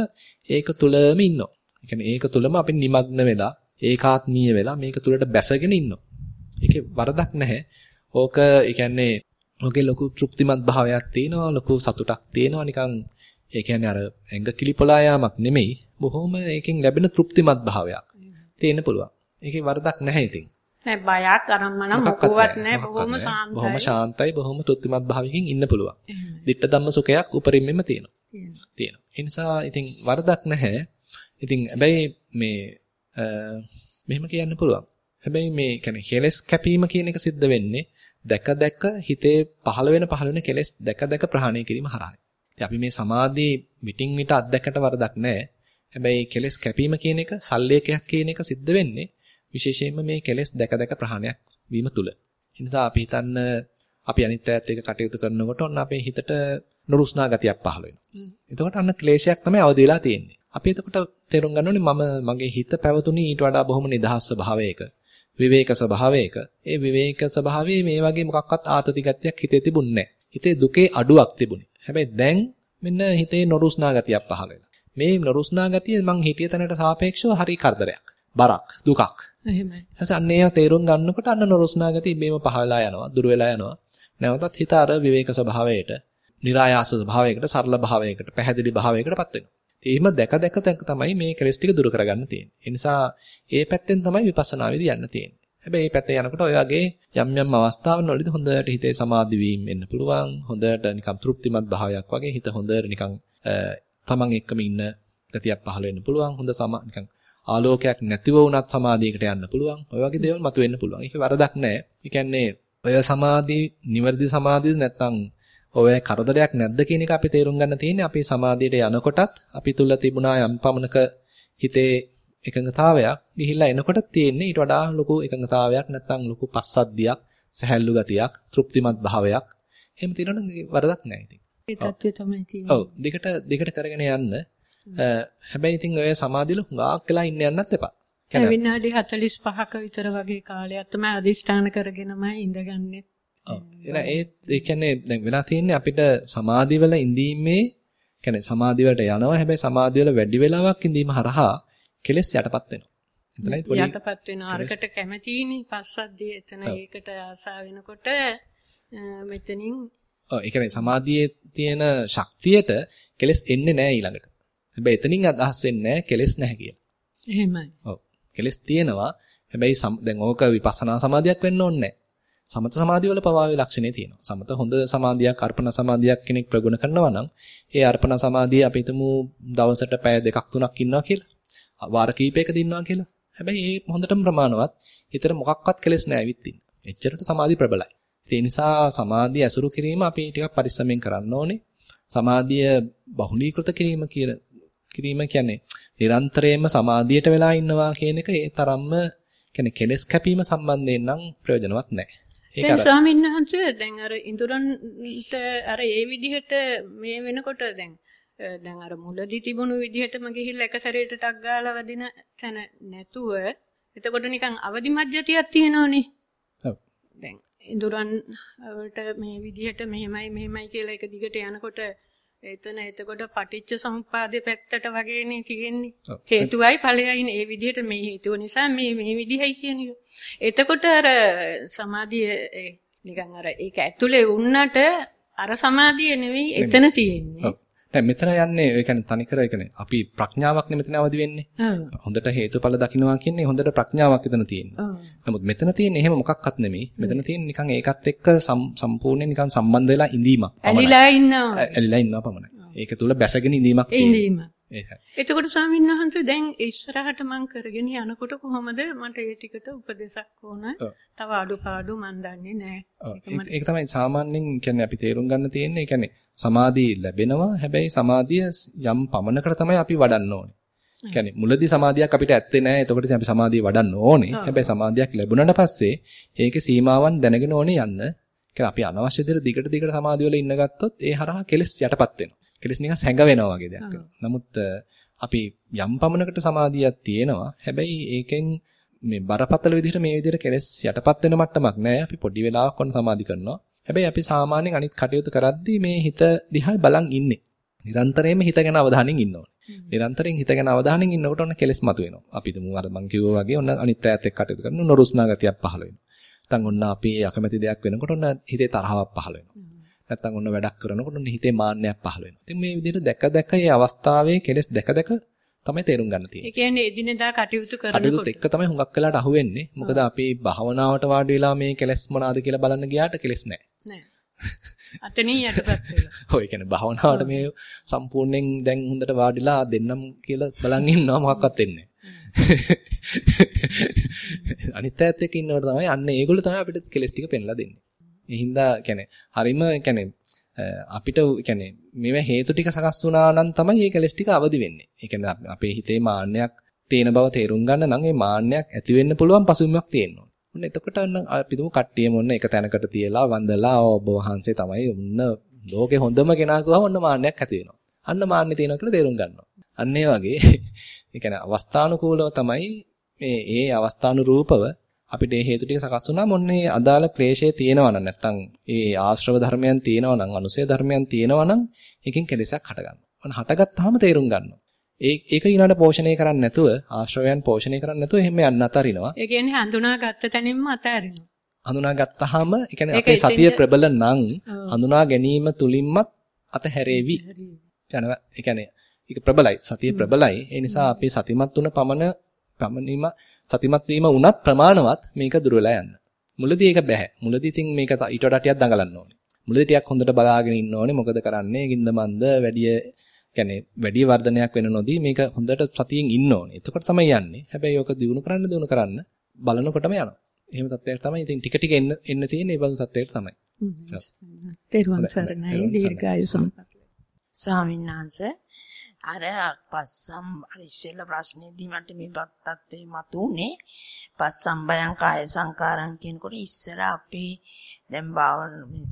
ඒක තුලම ඉන්නවා. ඒ කියන්නේ ඒක තුලම අපි নিমগ্ন වෙලා ඒකාත්මීය වෙලා මේක තුලට බැසගෙන ඉන්නවා. ඒකේ වරදක් නැහැ. ඕක ඒ කියන්නේ ඕකේ ලොකු තෘප්තිමත් භාවයක් තියෙනවා, ලොකු සතුටක් තියෙනවා නිකන් ඒ කියන්නේ අර ඇඟ කිලිපොලා යාමක් නෙමෙයි බොහොම ඒකෙන් ලැබෙන තෘප්තිමත් භාවයක් තියෙන්න පුළුවන්. ඒකේ වරදක් නැහැ ඉතින්. නෑ බයක් අරම්මන මොකවත් නෑ බොහොම ශාන්තයි. බොහොම ශාන්තයි බොහොම තෘප්තිමත් භාවයකින් ඉන්න පුළුවන්. ditta ධම්ම සුඛයක් උපරිමෙම තියෙනවා. තියෙනවා. ඒ නිසා ඉතින් වරදක් නැහැ. ඉතින් හැබැයි මේ මෙහෙම කියන්න පුළුවන්. හැබැයි මේ කියන්නේ කෙලස් කැපීම කියන එක සිද්ධ වෙන්නේ දැක දැක හිතේ පහළ වෙන පහළ වෙන කෙලස් දැක දැක ප්‍රහාණය කිරීම හරහායි. ඉතින් අපි මේ සමාධි මිටින් මිට අත්දැකට වරදක් නැහැ. හැබැයි කෙලස් කැපීම කියන එක සල්ලේකයක් කියන එක සිද්ධ වෙන්නේ විශේෂයෙන්ම මේ කෙලස් දැක දැක ප්‍රහාණයක් වීම තුල. ඒ නිසා අපි හිතන්න අපි අනිත් අයත් එක්ක කටයුතු කරනකොට ඔන්න අපේ හිතට නුරුස්නා ගතියක් පහළ වෙනවා. එතකොට අන්න ක්ලේශයක් තමයි අවදි වෙලා තියෙන්නේ. අපි එතකොට තේරුම් ගන්න ඕනේ මම මගේ හිත පැවතුනේ ඊට වඩා බොහොම නිදහස් ස්වභාවයක. විවේක ස්වභාවයක. ඒ විවේක ස්වභාවයේ මේ වගේ මොකක්වත් ආතති ගතියක් හිතේ තිබුණේ. හිතේ දුකේ අඩුවක් තිබුණේ. හැබැයි දැන් මෙන්න හිතේ නොරුස්නා ගතියක් පහළ. මේ නොරුස්නා ගතිය මං හිතිය තැනට සාපේක්ෂව හරි කරදරයක්. බරක්, දුකක්. එහෙමයි. අන්න ඒවා තේරුම් ගන්නකොට අන්න නොරුස්නා ගතිය මේව පහළලා යනවා, දුර වෙලා යනවා. නැවතත් හිත අර විවේක ස්වභාවයට, નિરાයාස ස්වභාවයකට, සරල භාවයකට, පැහැදිලි භාවයකටපත් වෙනවා. එහෙම දැක දැක දැක තමයි මේ කෙලස් ටික දුරු කරගන්න තියෙන්නේ. ඒ නිසා ඒ පැත්තෙන් තමයි විපස්සනාවේදී යන්න තියෙන්නේ. හැබැයි මේ පැත්තේ යනකොට ඔය වගේ යම් යම් අවස්ථාවන් වලදී හොඳට හිතේ සමාධි වීම එන්න පුළුවන්. හොඳට නිකම් තෘප්තිමත් භාවයක් වගේ හිත හොඳට නිකම් තමන් එක්කම ඉන්න ගතියක් පහළ වෙන්න පුළුවන්. හොඳ සමා නිකම් ආලෝකයක් නැතිව වුණත් සමාධියකට යන්න පුළුවන්. ඔය වගේ දේවල් මතුවෙන්න පුළුවන්. ඒක වරදක් නැහැ. ඒ කියන්නේ ඔය සමාධි, නිවර්දි සමාධිය නැත්තම් ඔය කරදරයක් නැද්ද කියන එක අපි තේරුම් ගන්න තියෙන්නේ අපි සමාධියට යනකොටත් අපි තුල තිබුණා යම් පමණක හිතේ එකඟතාවයක් ගිහිල්ලා එනකොට තියෙන්නේ ඊට වඩා ලොකු එකඟතාවයක් නැත්නම් ලොකු පස්සද්ධියක් සැහැල්ලු ගතියක් තෘප්තිමත් භාවයක් එහෙම තියෙනවනම් වරදක් නැහැ ඉතින්. ඒ தත්ත්වය තමයි තියෙන්නේ. ඔව් දෙකට දෙකට කරගෙන යන්න. හැබැයි ඉතින් ඔය සමාධියල හුඟක් වෙලා ඉන්න යන්නත් එපා. කියන්නේ විනාඩි 45ක විතර වගේ කාලයක් තමයි අදිෂ්ඨාන කරගෙනමයි ඉඳගන්නේ. ඔව්. ඒ ඒ කියන්නේ දැන් වෙලා තියෙන්නේ අපිට සමාධිය වල ඉඳීමේ කියන්නේ සමාධිය වලට යනවා හැබැයි සමාධිය වල වැඩි වෙලාවක් ඉඳීම හරහා කෙලස් යටපත් වෙනවා. එතනයි පොඩි යටපත් වෙනවා අරකට කැමැතිනේ පස්සද්දී එතන ඒකට ආසා වෙනකොට මෙතනින් ඔව් ඒ කියන්නේ සමාධියේ තියෙන ශක්තියට කෙලස් එන්නේ නැහැ ඊළඟට. හැබැයි එතනින් අදහස් වෙන්නේ නැහැ කෙලස් නැහැ කියලා. එහෙමයි. ඔව්. කෙලස් තියෙනවා. හැබැයි දැන් ඕක විපස්සනා සමාධියක් වෙන්න ඕනේ නැහැ. සමත සමාධිය වල පවාවේ ලක්ෂණේ තියෙනවා. සමත හොඳ සමාධියක් අර්පණ සමාධියක් කෙනෙක් ප්‍රගුණ කරනවා නම් ඒ අර්පණ සමාධිය අපි හිතමු දවසට පැය දෙකක් තුනක් ඉන්නවා කියලා. වාර කීපයකද ඉන්නවා කියලා. හැබැයි ඒ හොඳටම ප්‍රමාණවත්. හිතට මොකක්වත් කෙලස් නැහැ ඇවිත් ඉන්න. එච්චරට සමාධි ප්‍රබලයි. ඒ නිසා සමාධිය ඇසුරු කිරීම අපි ටිකක් පරිස්සමෙන් කරන්න ඕනේ. සමාධිය බහුලීකృత කිරීම කියන කිරීම කියන්නේ නිරන්තරයෙන්ම සමාධියට වෙලා ඉන්නවා කියන එක ඒ තරම්ම කියන්නේ කෙලස් කැපීම සම්බන්ධයෙන් නම් ප්‍රයෝජනවත් නැහැ. දැන් ස්වාමීන් වහන්සේ දැන් අර ඉඳුරන්ට අර ඒ විදිහට මේ වෙනකොට දැන් දැන් අර මුලදි තිබුණු විදිහටම ගිහිල්ලා එක සැරේට ටක් ගාලා වදින තැන නැතුව එතකොට නිකන් අවදි මධ්‍යතියක් තියෙනවනේ. ඔව්. දැන් ඉඳුරන් වලට මේ විදිහට මෙහෙමයි මෙහෙමයි කියලා එක දිගට යනකොට එතන එතකොට පටිච්ච සමුප්පාදේ පැත්තට වගේනේ තියෙන්නේ. හේතුවයි ඵලයයි මේ විදිහට මේ හේතුව නිසා මේ මේ විදිහයි කියන එක. එතකොට අර සමාධිය නිකන් අර ඒක ඇතුලේ වුණාට අර සමාධිය නෙවෙයි එතන තියෙන්නේ. දැන් මෙතන යන්නේ ඒ කියන්නේ තනිකර ඒ කියන්නේ අපි ප්‍රඥාවක් නෙමෙතන අවදි වෙන්නේ. හොඳට හේතුඵල දකින්නවා කියන්නේ හොඳට ප්‍රඥාවක් එතන තියෙන්නේ. නමුත් මෙතන තියෙන්නේ එහෙම මොකක්වත් නෙමෙයි. මෙතන තියෙන්නේ නිකන් ඒකත් එක්ක සම්පූර්ණයෙන් නිකන් සම්බන්ධ වෙලා ඉඳීමක්. ඇලිලා ඉන්නවා. ඇලිලා ඉන්නවා පමණයි. ඒක තුල බැසගෙන ඉඳීමක් තියෙනවා. ඉඳීම. එතකොට ස්වාමීන් වහන්සේ දැන් ඉස්සරහට මං කරගෙන යනකොට කොහොමද මට ඒ ටිකට උපදේශක් ඕන. තව අඩුපාඩු මන් දන්නේ නැහැ. ඒක තමයි සාමාන්‍යයෙන් කියන්නේ අපි තේරුම් ගන්න තියෙන්නේ. ඒ කියන්නේ සමාධිය ලැබෙනවා. හැබැයි සමාධිය යම් පමණකට තමයි අපි වඩන්න ඕනේ. කියන්නේ මුලදී සමාධියක් අපිට ඇත්තේ නැහැ. එතකොට අපි සමාධිය වඩන්න ඕනේ. හැබැයි සමාධියක් ලැබුණාට පස්සේ ඒකේ සීමාවන් දැනගෙන ඕනේ යන්න. කියන්නේ අපි අනවශ්‍ය දෙයට දිගට දිගට සමාධිය වල ඉන්න ගත්තොත් ඒ හරහා කෙලස් යටපත් වෙනවා. කෙලස් නිකන් සැඟ වෙනවා වගේ දෙයක්. නමුත් අපි යම් පමණකට සමාධියක් තියෙනවා. හැබැයි ඒකෙන් මේ බරපතල විදිහට මේ විදිහට කෙලස් යටපත් වෙන මට්ටමක් නෑ. අපි පොඩි වෙලාවක් වොන්න සමාධි කරනවා. හැබැයි අපි සාමාන්‍යයෙන් අනිත් කටයුතු කරද්දී මේ හිත දිහා බලන් ඉන්නේ. නිරන්තරයෙන්ම හිත ගැන අවධානයෙන් ඉන්න ඕනේ. නිරන්තරයෙන් හිත ගැන අවධානයෙන් ඉන්නකොට ඔන්න කෙලස් මතුවෙනවා. අපි තුමු අර මං කිව්වා වගේ ඔන්න අනිත් ඈත් එක්ක කටයුතු කරන නොරුස්නා ගතියක් පහළ වෙනවා. නැත්නම් ඔන්න අපි අකමැති දෙයක් වෙනකොට ඔන්න හිතේ තරහවක් පහළ වෙනවා. නැත්නම් ඔන්න වැඩක් කරනකොට ඔන්න හිතේ මාන්නයක් පහළ වෙනවා. ඉතින් මේ විදිහට දැක දැක මේ අවස්ථාවේ කෙලස් දැක දැක තමයි තේරුම් ගන්න තියෙන්නේ. ඒ කියන්නේ එදිනෙදා කටයුතු කරනකොට කටයුතුත් එක්ක තමයි හුඟක් වෙලාට අහුවෙන්නේ. මොකද අපි භාවනාවට වාඩි වෙලා මේ කෙලස් මොනවාද කියලා බලන්න ගියාට කෙලස් නැහැ. නැහැ. අතනින් යටපත් වෙලා. ඔය කියන්නේ භාවනාවට මේ සම්පූර්ණයෙන් දැන් හොඳට වාඩිලා දෙන්නම් කියලා බලන් ඉන්නවා මොකක්වත් වෙන්නේ අනිත් ඈත් එක්ක ඉන්නවට තමයි අන්න ඒගොල්ලෝ තමයි අපිට කෙලස් ටික පෙන්ලා දෙන්නේ. ඒ හින්දා කියන්නේ හරිම කියන්නේ අපිට කියන්නේ මේවා හේතු ටික සකස් වුණා නම් තමයි මේ කෙලස් ටික අවදි වෙන්නේ. ඒ කියන්නේ අපේ හිතේ මාන්නයක් තියෙන බව තේරුම් ගන්න නම් ඒ මාන්නයක් ඇති වෙන්න පුළුවන් පසුබිමක් තියෙන්න ඕන. ඔන්න එතකොට ඔන්න අපි තුමු කට්ටියම ඔන්න එක තැනකට තියලා වන්දලා ඔබ වහන්සේ තමයි ඔන්න ලෝකේ හොඳම කෙනා කිව්වම ඔන්න මාන්නයක් ඇති වෙනවා. අන්න මාන්නේ තියෙනවා කියලා තේරුම් ගන්නවා. අන්න ඒ වගේ ඒ කියන්නේ අවස්ථානුකූලව තමයි මේ ඒ අවස්ථානුරූපව අපිට මේ හේතු ටික සකස් වුණාම ඔන්නේ අදාළ ක්ලේශය තියෙනවා නම් නැත්තම් ඒ ආශ්‍රව ධර්මයන් තියෙනවා නම් අනුසය ධර්මයන් තියෙනවා නම් එකකින් කෙලෙසක් හට ගන්නවා. ඔන්න හටගත්තාම තේරුම් ගන්නවා. ඒ ඒක ඊළඟ පෝෂණය කරන්නේ නැතුව ආශ්‍රවයන් පෝෂණය කරන්නේ නැතුව එහෙම යන්න අතරිනවා. ඒ කියන්නේ හඳුනාගත්ත තැනින්ම අතහැරිනවා. හඳුනාගත්තාම ඒ කියන්නේ අපේ සතිය ප්‍රබල නම් හඳුනා ගැනීම තුලින්මත් අතහැරේවි. යනවා. ඒ කියන්නේ ඒක ප්‍රබලයි. සතිය ප්‍රබලයි. ඒ නිසා අපි සතිමත් තුන පමණ පමණීම සතිමත් වීම උනත් ප්‍රමාණවත් මේක දුර වෙලා යන්න. මුලදී ඒක බෑ. මුලදී ඉතින් මේක ඊට වඩා ටිකක් දඟලන්න ඕනේ. මුලදී ටිකක් හොඳට බලාගෙන ඉන්න ඕනේ. මොකද කරන්නේ? ගින්ද මන්ද වැඩි කියන්නේ වැඩි වර්ධනයක් වෙන නොදී මේක හොඳට සතියෙන් ඉන්න ඕනේ. එතකොට තමයි යන්නේ. හැබැයි ඔක දිනු කරන්න දිනු කරන්න බලනකොටම යනවා. එහෙම තත්ත්වයක් තමයි ඉතින් ටික ටික එන්න එන්න තියෙන ඒ බඳු තත්ත්වයක් තමයි. තේරුවන් සරණයි දීර්ඝායු සම්පත්. ස්වාමීන් වහන්සේ අර පස්සම් අර ඉස්සෙල්ල ප්‍රශ්නේදී මට මේ තත්ත්වේ මතුනේ පස්සම් බයං කාය සංකාරං කියනකොට ඉස්සර අපි දැන් භාවන මේ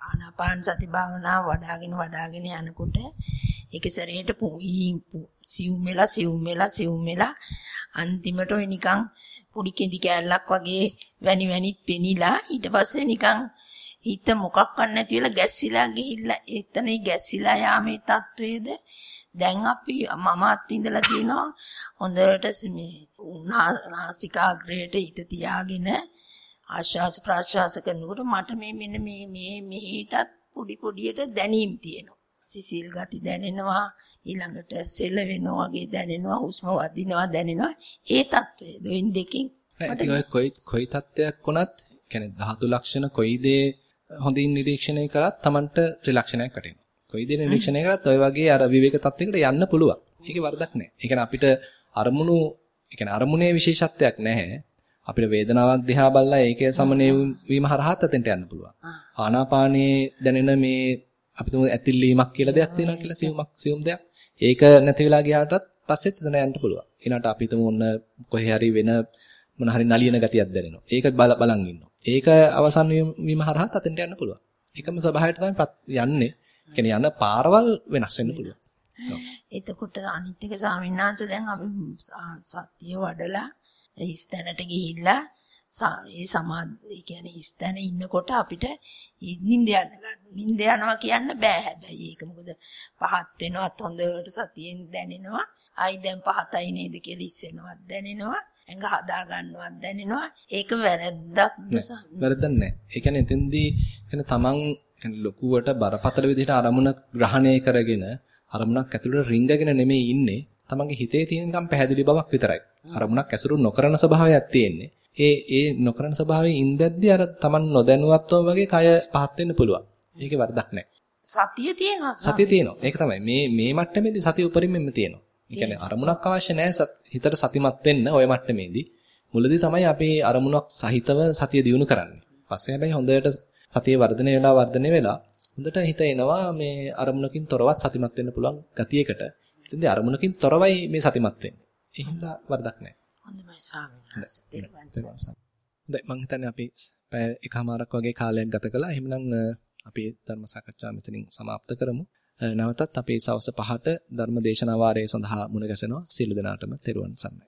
ආනාපාන සති භාවනාව වඩාගෙන වඩාගෙන යනකොට ඒක සරේට සිවුම් වෙලා සිවුම් වෙලා සිවුම් වෙලා අන්තිමට ඔය නිකන් පොඩි කෙඳි කෑල්ලක් වගේ වැනි වැනිත් පෙනිලා ඊට පස්සේ නිකන් හිත මොකක්වත් නැති වෙලා ගැස්සිලා ගිහිල්ලා එතනේ ගැස්සිලා යාමේ තත්වයේද දැන් අපි මම අත්විඳලා තිනවා හොඳට මේ නාසිකාග්‍රේට හිත තියාගෙන ආශ්වාස ප්‍රාශ්වාස කරනකොට මට මේ මෙන්න මේ මේ මෙහෙටත් පොඩි පොඩියට දැනීම් තියෙනවා. සිසිල් ගති දැනෙනවා ඊළඟට සෙල වෙනවා වගේ දැනෙනවා හුස්ම වදිනවා දැනෙනවා ඒ తත්වයේ දෙයින් ඉතින් ඔය කොයි කොයි තත්ත්වයක් වුණත් කියන්නේ ධාතු ලක්ෂණ කොයි දේ හොඳින් නිරීක්ෂණය කරත් Tamanට ත්‍රිලක්ෂණයක් වැටෙනවා. කොයි දේ නිරීක්ෂණය කරත් ඔය වගේ අර විවේක තත්වයකට යන්න පුළුවන්. ඒකේ වරදක් නැහැ. ඒ කියන්නේ අපිට අරමුණු ඒ කියන්නේ අරමුණේ විශේෂත්වයක් නැහැ. අපිට වේදනාවක් දිහා බලලා ඒකේ සමනය වීම හරහා තතෙන්ට යන්න පුළුවන්. ආනාපානයේ දැනෙන මේ අපි තුමු ඇතිල්ලීමක් කියලා දෙයක් තියෙනවා කියලා සියුමක් සියුම් දෙයක්. ඒක නැති වෙලා ගියාටත් පස්සෙත් එතන යන්න පුළුවන්. ඊළඟට අපි තුමු ඔන්න කොහේ හරි වෙන මොන හරි නලියන ගතියක් දැනෙනවා. ඒක බලන් ඉන්නවා. ඒක අවසන් වීම හරහා තතෙන්ට යන්න පුළුවන්. එකම ස්වභාවයට තමයි යන්නේ. කියන්නේ යන පාරවල් වෙනස් වෙන්න පුළුවන්. එතකොට අනිත් එක ස්වාමීන් දැන් අපි සත්‍ය වඩලා හිස්තැනට ගිහිල්ලා ඒ සමාධිය කියන්නේ ඉස්තැන ඉන්නකොට අපිට නිින්ද යන්න. නිින්ද යනවා කියන්න බෑ හැබැයි ඒක මොකද පහත් වෙනවත් හොඳට සතියෙන් දැනෙනවා. ආයි දැන් පහතයි නේද කියලා ඉස්සෙනවත් දැනෙනවා. ඇඟ හදා ගන්නවත් දැනෙනවා. ඒක වැරද්දක්ද වැරද්දක් නෑ. ඒ කියන්නේ එතෙන්දී කියන්නේ තමන් ලොකුවට බරපතල විදිහට අරමුණ ග්‍රහණය කරගෙන අරමුණක් ඇතුළට රිංගගෙන නෙමෙයි ඉන්නේ. තමන්ගේ හිතේ තියෙන නිකම් පැහැදිලි බවක් විතරයි. අරමුණක් ඇසුරු නොකරන ස්වභාවයක් තියෙන්නේ. ඒ ඒ නොකරන ස්වභාවයෙන් ඉඳද්දී අර තමන් නොදැනුවත්වම වගේ කය පහත් වෙන්න පුළුවන්. ඒකේ වරදක් නැහැ. සතිය තියෙනවා. සතිය තියෙනවා. ඒක තමයි. මේ මේ මට්ටමේදී සතිය උපරිමෙන්ම තියෙනවා. ඒ කියන්නේ අරමුණක් අවශ්‍ය නැහැ හිතට සතිමත් වෙන්න ওই මට්ටමේදී. මුලදී තමයි අපි අරමුණක් සහිතව සතිය දිනු කරන්නේ. පස්සේ හැබැයි හොඳට සතිය වර්ධනය වෙලා වර්ධනය වෙලා හොඳට හිත එනවා මේ අරමුණකින් තොරවත් සතිමත් වෙන්න පුළුවන් ගතියකට. ඉතින් අරමුණකින් තොරවයි මේ සතිමත් වෙන්නේ. ඒ හින්දා වරදක් නැහැ. හොඳයි ස්වාමීන් වහන්සේ. මම හිතන්නේ අපි පැය එකමාරක් වගේ කාලයක් ගත කළා. එහෙනම් අපි ධර්ම සාකච්ඡාව මෙතනින් સમાપ્ત කරමු. නැවතත් අපි සවස් 5ට ධර්ම දේශනා වාරය සඳහා මුණ ගැසෙනවා. සියලු දෙනාටම තෙරුවන් සරණයි.